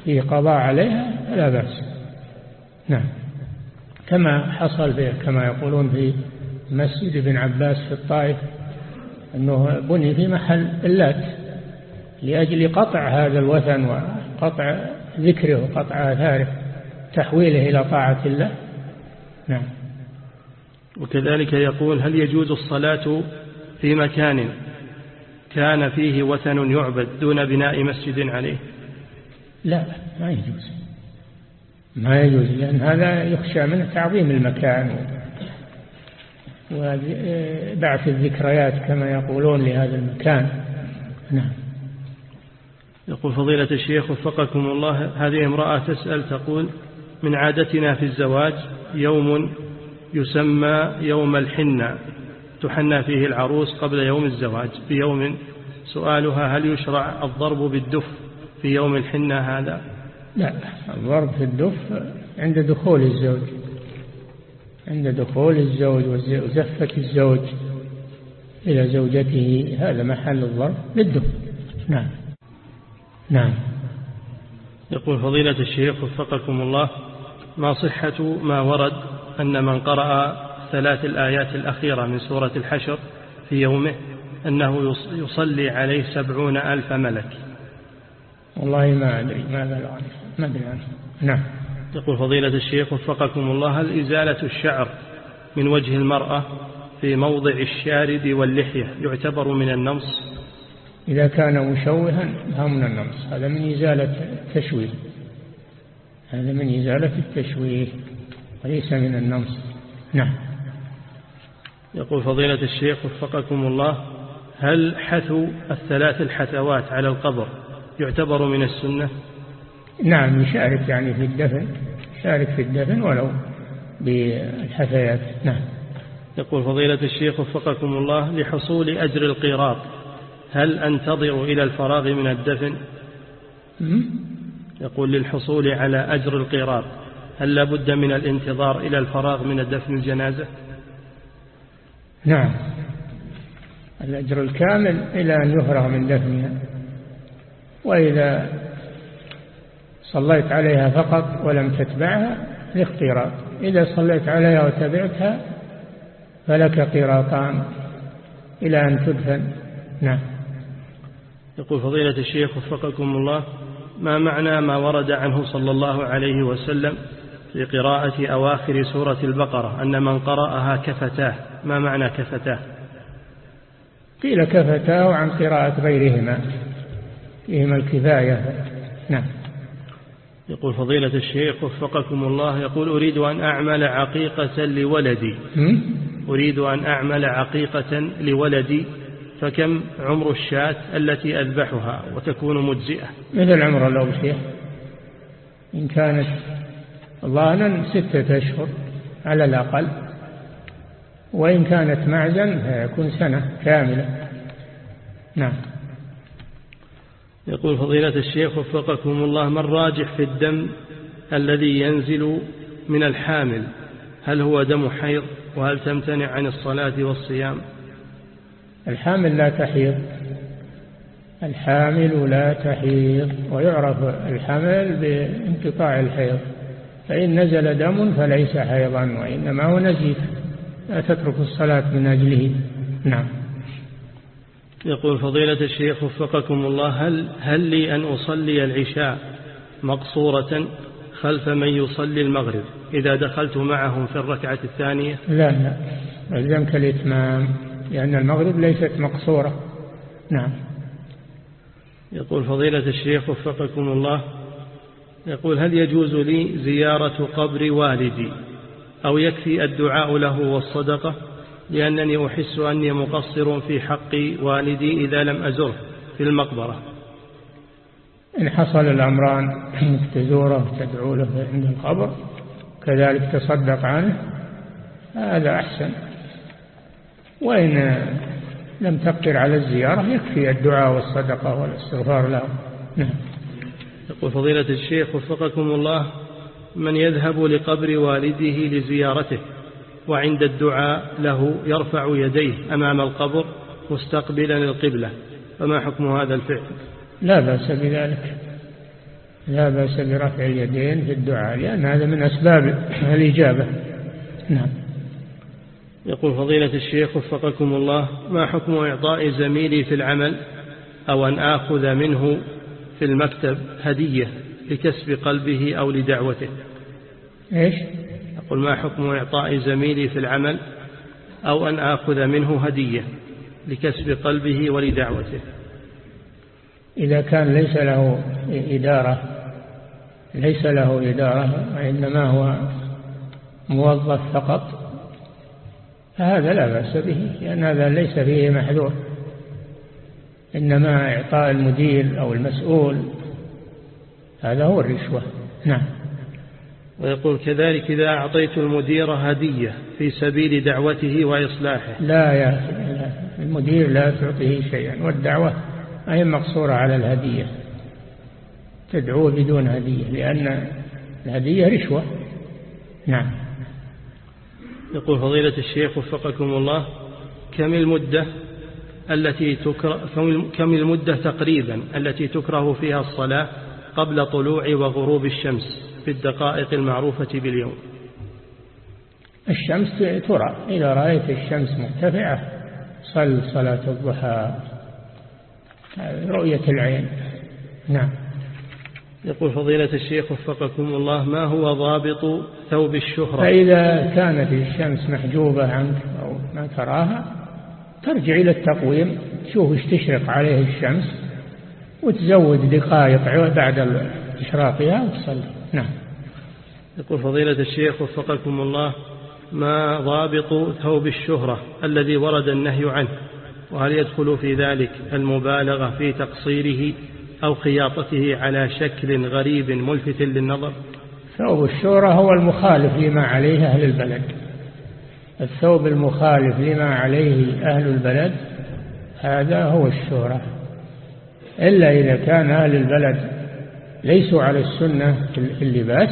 في قضاء عليها فلا بأس. نعم. كما حصل في كما يقولون في مسجد ابن عباس في الطائف أنه بني في محل اللات لأجل قطع هذا الوثن وقطع ذكره وقطع آثاره تحويله إلى طاعة الله. نعم. وكذلك يقول هل يجوز الصلاة في مكان كان فيه وثن يعبد دون بناء مسجد عليه؟ لا ما يجوز. ما يجوز لأن هذا يخشى منه تعظيم المكان وبعث الذكريات كما يقولون لهذا المكان. نعم. يقول فضيلة الشيخ وفقكم الله هذه امرأة تسأل تقول من عادتنا في الزواج يوم يسمى يوم الحنة تحنى فيه العروس قبل يوم الزواج. بيوم سؤالها هل يشرع الضرب بالدف في يوم الحنة هذا؟ لا الضرب في الدف عند دخول الزوج. عند دخول الزوج وزفة الزوج إلى زوجته هذا محل الضرب بالدف نعم. نعم. يقول فضيلة الشيخ وفقكم الله ما صحة ما ورد أن من قرأ ثلاث الآيات الأخيرة من سورة الحشر في يومه أنه يصلي عليه سبعون ألف ملك؟ والله ما أدري ماذا عنه ما أدري عنه. نعم. يقول فضيلة الشيخ وفقكم الله هل إزالة الشعر من وجه المرأة في موضع الشارب واللحية يعتبر من النمص؟ إذا كان مشوها فهو من النمص. هذا من إزالة التشويه. هذا من إزالة التشويه وليس من النمص. نعم. يقول فضيلة الشيخ وفقكم الله هل حثوا الثلاث الحثوات على القبر يعتبر من السنة؟ نعم يشارك يعني في الدفن يشارك في الدفن ولو بالحثيات. نعم. يقول فضيلة الشيخ وفقكم الله لحصول أجر القيراط هل أنتظر إلى الفراغ من الدفن؟ يقول للحصول على أجر القيراط هل لابد من الانتظار إلى الفراغ من دفن الجنازة؟ نعم. الأجر الكامل إلى أن يفرغ من دفنها. وإذا صليت عليها فقط ولم تتبعها لاختيراط إذا صليت عليها وتبعتها فلك قيراطان إلى أن تدفن. نعم. يقول فضيلة الشيخ وفقكم الله ما معنى ما ورد عنه صلى الله عليه وسلم في قراءة أواخر سورة البقرة؟ أن من قرأها كفتاه. ما معنى كفتاه؟ قيل كفتاه عن قراءة غيرهما. فيهما الكفاية. نعم. يقول فضيلة الشيخ وفقكم الله يقول أريد أن أعمل عقيقة لولدي. أريد أن أعمل عقيقة لولدي فكم عمر الشاة التي أذبحها وتكون مجزئة؟ مثل عمر الأوشية إن كانت ظانا ستة أشهر على الأقل وإن كانت معزا فيكون سنة كاملة. نعم. يقول فضيلة الشيخ وفقكم الله من راجح في الدم الذي ينزل من الحامل؟ هل هو دم حيض؟ وهل تمتنع عن الصلاة والصيام؟ الحامل لا تحيض. الحامل لا تحيض. ويعرف الحمل بانقطاع الحيض. فإن نزل دم فليس حيضا وإنما هو نزيف. لا تترك الصلاة من أجله. نعم. يقول فضيلة الشيخ وفقكم الله هل, هل لي أن أصلي العشاء مقصورة خلف من يصلي المغرب إذا دخلت معهم في الركعة الثانية؟ لا لا. ألزمك الإتمام لأن المغرب ليست مقصورة. نعم. يقول فضيلة الشيخ وفقكم الله يقول هل يجوز لي زيارة قبر والدي أو يكفي الدعاء له والصدقة؟ لأنني أحس أني مقصر في حق والدي إذا لم أزره في المقبرة. إن حصل الأمران تزوره وتدعو له عند القبر كذلك تصدق عنه هذا أحسن. وإن لم تقدر على الزيارة يكفي الدعاء والصدقة والاستغفار له. نعم. يقول فضيلة الشيخ وفقكم الله من يذهب لقبر والده لزيارته وعند الدعاء له يرفع يديه أمام القبر مستقبلا القبلة. فما حكم هذا الفعل؟ لا بأس بذلك. لا بأس برفع اليدين في الدعاء لأن هذا من أسباب الإجابة. نعم. يقول فضيلة الشيخ وفقكم الله ما حكم إعطاء زميلي في العمل أو أن آخذ منه في المكتب هدية لكسب قلبه أو لدعوته؟ إيش؟ يقول ما حكم إعطاء زميلي في العمل أو أن آخذ منه هدية لكسب قلبه ولدعوته؟ إذا كان ليس له إدارة ليس له إدارة وإنما هو موظف فقط فهذا لا بأس به لأن هذا ليس فيه محذور. إنما إعطاء المدير أو المسؤول هذا هو الرشوة. نعم. ويقول كذلك إذا أعطيت المدير هدية في سبيل دعوته وإصلاحه. لا يا المدير لا تعطيه شيئا والدعوة هي مقصورة على الهدية. تدعوه بدون هدية لأن الهدية رشوة. نعم. يقول فضيلة الشيخ وفقكم الله كم المدة التي تكره كم المدة تقريبا التي تكره فيها الصلاة قبل طلوع وغروب الشمس؟ في الدقائق المعروفة باليوم. الشمس ترى إذا رأيت الشمس مرتفعة صل صلاة الضحى. رؤية العين. نعم. يقول فضيلة الشيخ وفقكم الله ما هو ضابط ثوب الشهرة؟ فإذا كانت الشمس محجوبة عنك أو ما تراها ترجع إلى التقويم تشوف إيش تشرق عليه الشمس وتزود دقائق بعد إشراقها وتصلي. نعم. يقول فضيلة الشيخ وفقكم الله ما ضابط ثوب الشهرة الذي ورد النهي عنه؟ وهل يدخل في ذلك المبالغة في تقصيره أو خياطته على شكل غريب ملفت للنظر؟ ثوب الشهرة هو المخالف لما عليه أهل البلد. الثوب المخالف لما عليه أهل البلد هذا هو الشهرة. إلا إذا كان أهل البلد ليسوا على السنة في اللباس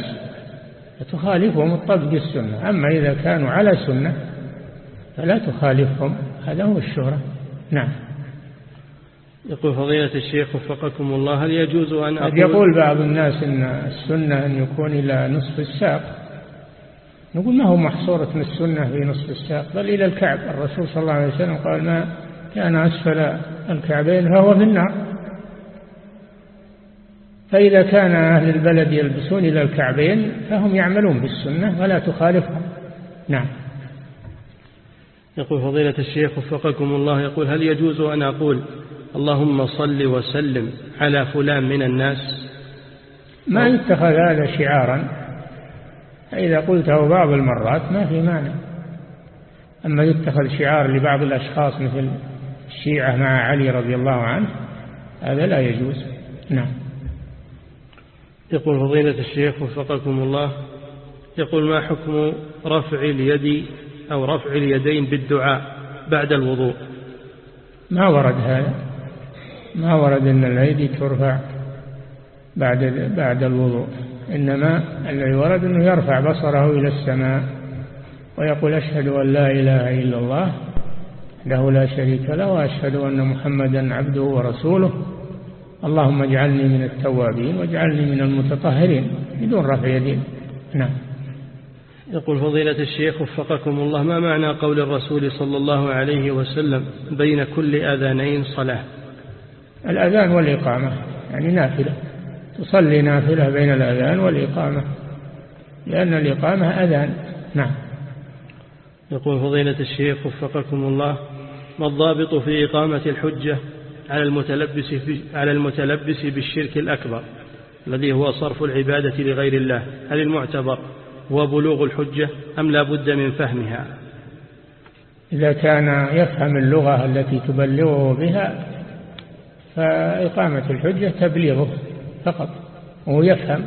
فتخالفهم الطبق السنة. أما إذا كانوا على سنة فلا تخالفهم هذا هو الشهرة. نعم. يقول فضيلة الشيخ وفقكم الله هل يجوز أن أقول يقول بعض الناس أن السنة أن يكون إلى نصف الساق. نقول ما هو محصورة من السنة في نصف الساق؟ بل إلى الكعب. الرسول صلى الله عليه وسلم قال ما كان أسفل الكعبين فهو في النار. فإذا كان أهل البلد يلبسون إلى الكعبين فهم يعملون بالسنة ولا تخالفهم. نعم. يقول فضيلة الشيخ وفقكم الله يقول هل يجوز أن أقول اللهم صل وسلم على فلان من الناس؟ ما يتخذ هذا شعارا. إذا قلته بعض المرات ما في مانع. أما يتخذ شعار لبعض الأشخاص مثل الشيعة مع علي رضي الله عنه هذا لا يجوز. نعم. يقول فضيلة الشيخ وفقكم الله يقول ما حكم رفع اليد أو رفع اليدين بالدعاء بعد الوضوء؟ ما ورد هذا. ما ورد أن الأيدي ترفع بعد بعد الوضوء. إنما الذي ورد أنه يرفع بصره إلى السماء ويقول أشهد أن لا إله إلا الله له لا شريك له وأشهد أن محمدا عبده ورسوله. اللهم اجعلني من التوابين واجعلني من المتطهرين بدون رفع يدين نعم. يقول فضيلة الشيخ وفقكم الله ما معنى قول الرسول صلى الله عليه وسلم بين كل أذانين صلاة؟ الأذان والإقامة يعني نافلة تصلي نافلة بين الأذان والإقامة لأن الإقامة أذان. نعم. يقول فضيلة الشيخ وفقكم الله ما الضابط في إقامة الحجة؟ على المتلبس, على المتلبس بالشرك الأكبر الذي هو صرف العبادة لغير الله هل المعتبر هو بلوغ الحجة أم لا بد من فهمها؟ إذا كان يفهم اللغة التي تبلغه بها فإقامة الحجة تبليغه فقط وهو يفهم.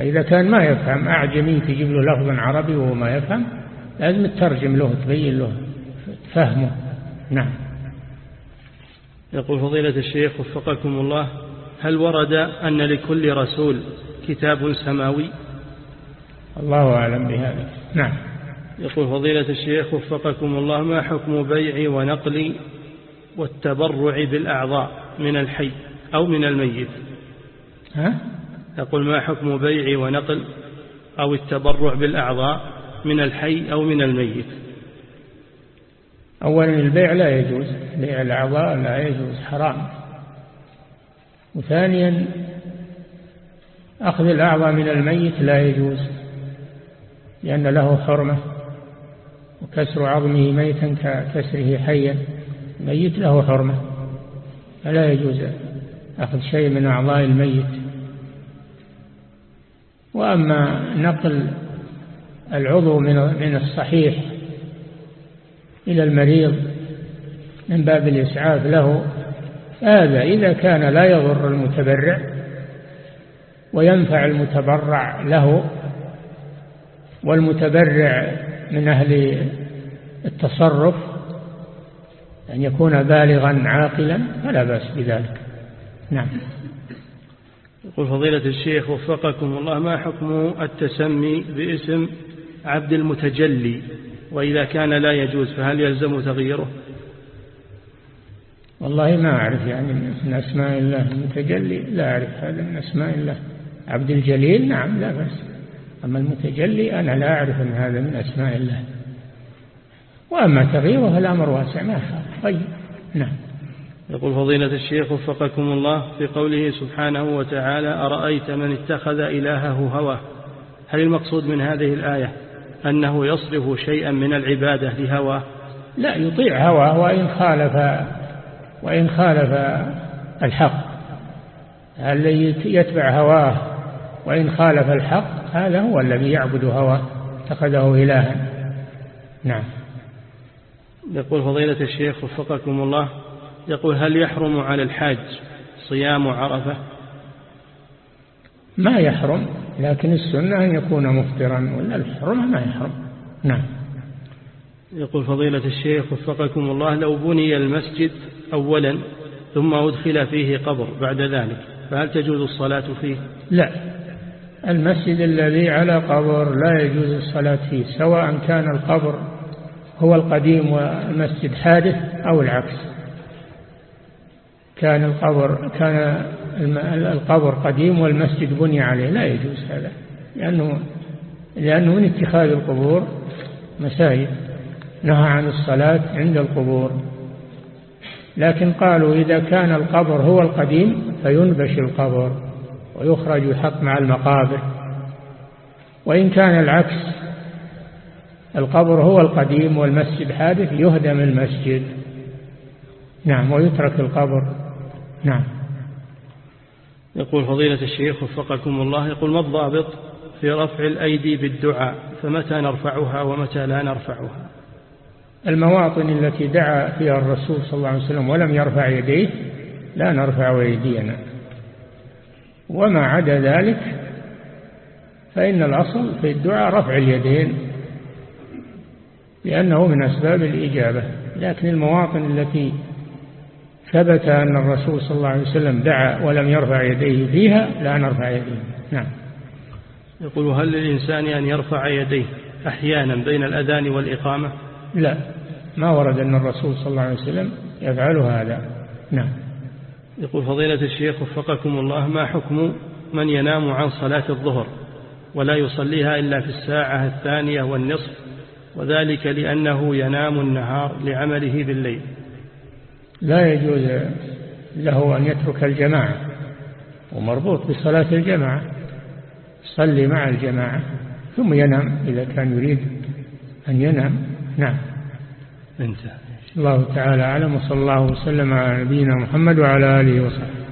إذا كان ما يفهم أعجمي تجيب له لفظ عربي وهو ما يفهم لازم تترجم له تبين له فهمه نعم. يقول فضيلة الشيخ وفقكم الله هل ورد أن لكل رسول كتاب سماوي؟ الله أعلم بهذا. نعم. يقول فضيلة الشيخ وفقكم الله ما حكم بيع ونقل والتبرع بالأعضاء من الحي أو من الميت؟ ها؟ يقول ما حكم بيع ونقل أو التبرع بالأعضاء من الحي أو من الميت؟ أولا البيع لا يجوز بيع الأعضاء لا يجوز حرام. وثانيا أخذ الأعضاء من الميت لا يجوز لأن له حرمة وكسر عظمه ميتا ككسره حيا الميت له حرمة. فلا يجوز أخذ شيء من أعضاء الميت. وأما نقل العضو من الصحيح إلى المريض من باب الإسعاف له هذا إذا كان لا يضر المتبرع وينفع المتبرع له والمتبرع من أهل التصرف أن يكون بالغا عاقلا فلا بأس بذلك. نعم. يقول فضيلة الشيخ وفقكم الله ما حكم التسمي باسم عبد المتجلي؟ وإذا كان لا يجوز فهل يلزم تغييره؟ والله ما أعرف يعني من أسماء الله المتجلي لا أعرف هذا من أسماء الله. عبد الجليل؟ نعم لا بأس. أما المتجلي أنا لا أعرف أن هذا من أسماء الله. وأما تغييره الأمر واسع ما طيب نعم. يقول فضيلة الشيخ وفقكم الله في قوله سبحانه وتعالى أرأيت من اتخذ إلهه هواه؟ هل المقصود من هذه الآية أنه يصرف شيئا من العبادة لهواه. لا يطيع هواه وإن خالف وإن خالف الحق. الذي يتبع هواه وإن خالف الحق هذا هو الذي يعبد هواه اتخذه إلها. نعم. يقول فضيلة الشيخ وفقكم الله يقول هل يحرم على الحاج صيام عرفة؟ ما يحرم. لكن السنة أن يكون مفطرا ولا الحرمة ما يحرم. نعم. يقول فضيلة الشيخ وفقكم الله لو بني المسجد أولا ثم أدخل فيه قبر بعد ذلك فهل تجوز الصلاة فيه؟ لا. المسجد الذي على قبر لا يجوز الصلاة فيه سواء كان القبر هو القديم والمسجد حادث أو العكس. كان القبر كان القبر قديم والمسجد بني عليه. لا يجوز هذا لأنه لأنه من اتخاذ القبور مساجد. نهى عن الصلاة عند القبور. لكن قالوا إذا كان القبر هو القديم فينبش القبر ويخرج يحط مع المقابر. وإن كان العكس القبر هو القديم والمسجد حادث يهدم المسجد. نعم ويترك القبر. نعم. يقول فضيلة الشيخ وفقكم الله يقول ما الضابط في رفع الأيدي بالدعاء؟ فمتى نرفعها ومتى لا نرفعها؟ المواطن التي دعا فيها الرسول صلى الله عليه وسلم ولم يرفع يديه لا نرفع أيدينا. وما عدا ذلك فإن الأصل في الدعاء رفع اليدين لأنه من أسباب الإجابة. لكن المواطن التي ثبت أن الرسول صلى الله عليه وسلم دعا ولم يرفع يديه فيها لا نرفع يديه. نعم. يقول هل للإنسان أن يرفع يديه أحيانا بين الأذان والإقامة؟ لا. ما ورد أن الرسول صلى الله عليه وسلم يفعل هذا. نعم. يقول فضيلة الشيخ وفقكم الله ما حكم من ينام عن صلاة الظهر ولا يصليها إلا في الساعة الثانية والنصف؟ وذلك لأنه ينام النهار لعمله بالليل. لا يجوز له أن يترك الجماعة ومربوط بصلاة الجماعة يصلي مع الجماعة ثم ينام إذا كان يريد أن ينام. نعم. انتهى. الله تعالى أعلم وصلى الله وسلم على نبينا محمد وعلى آله وصحبه.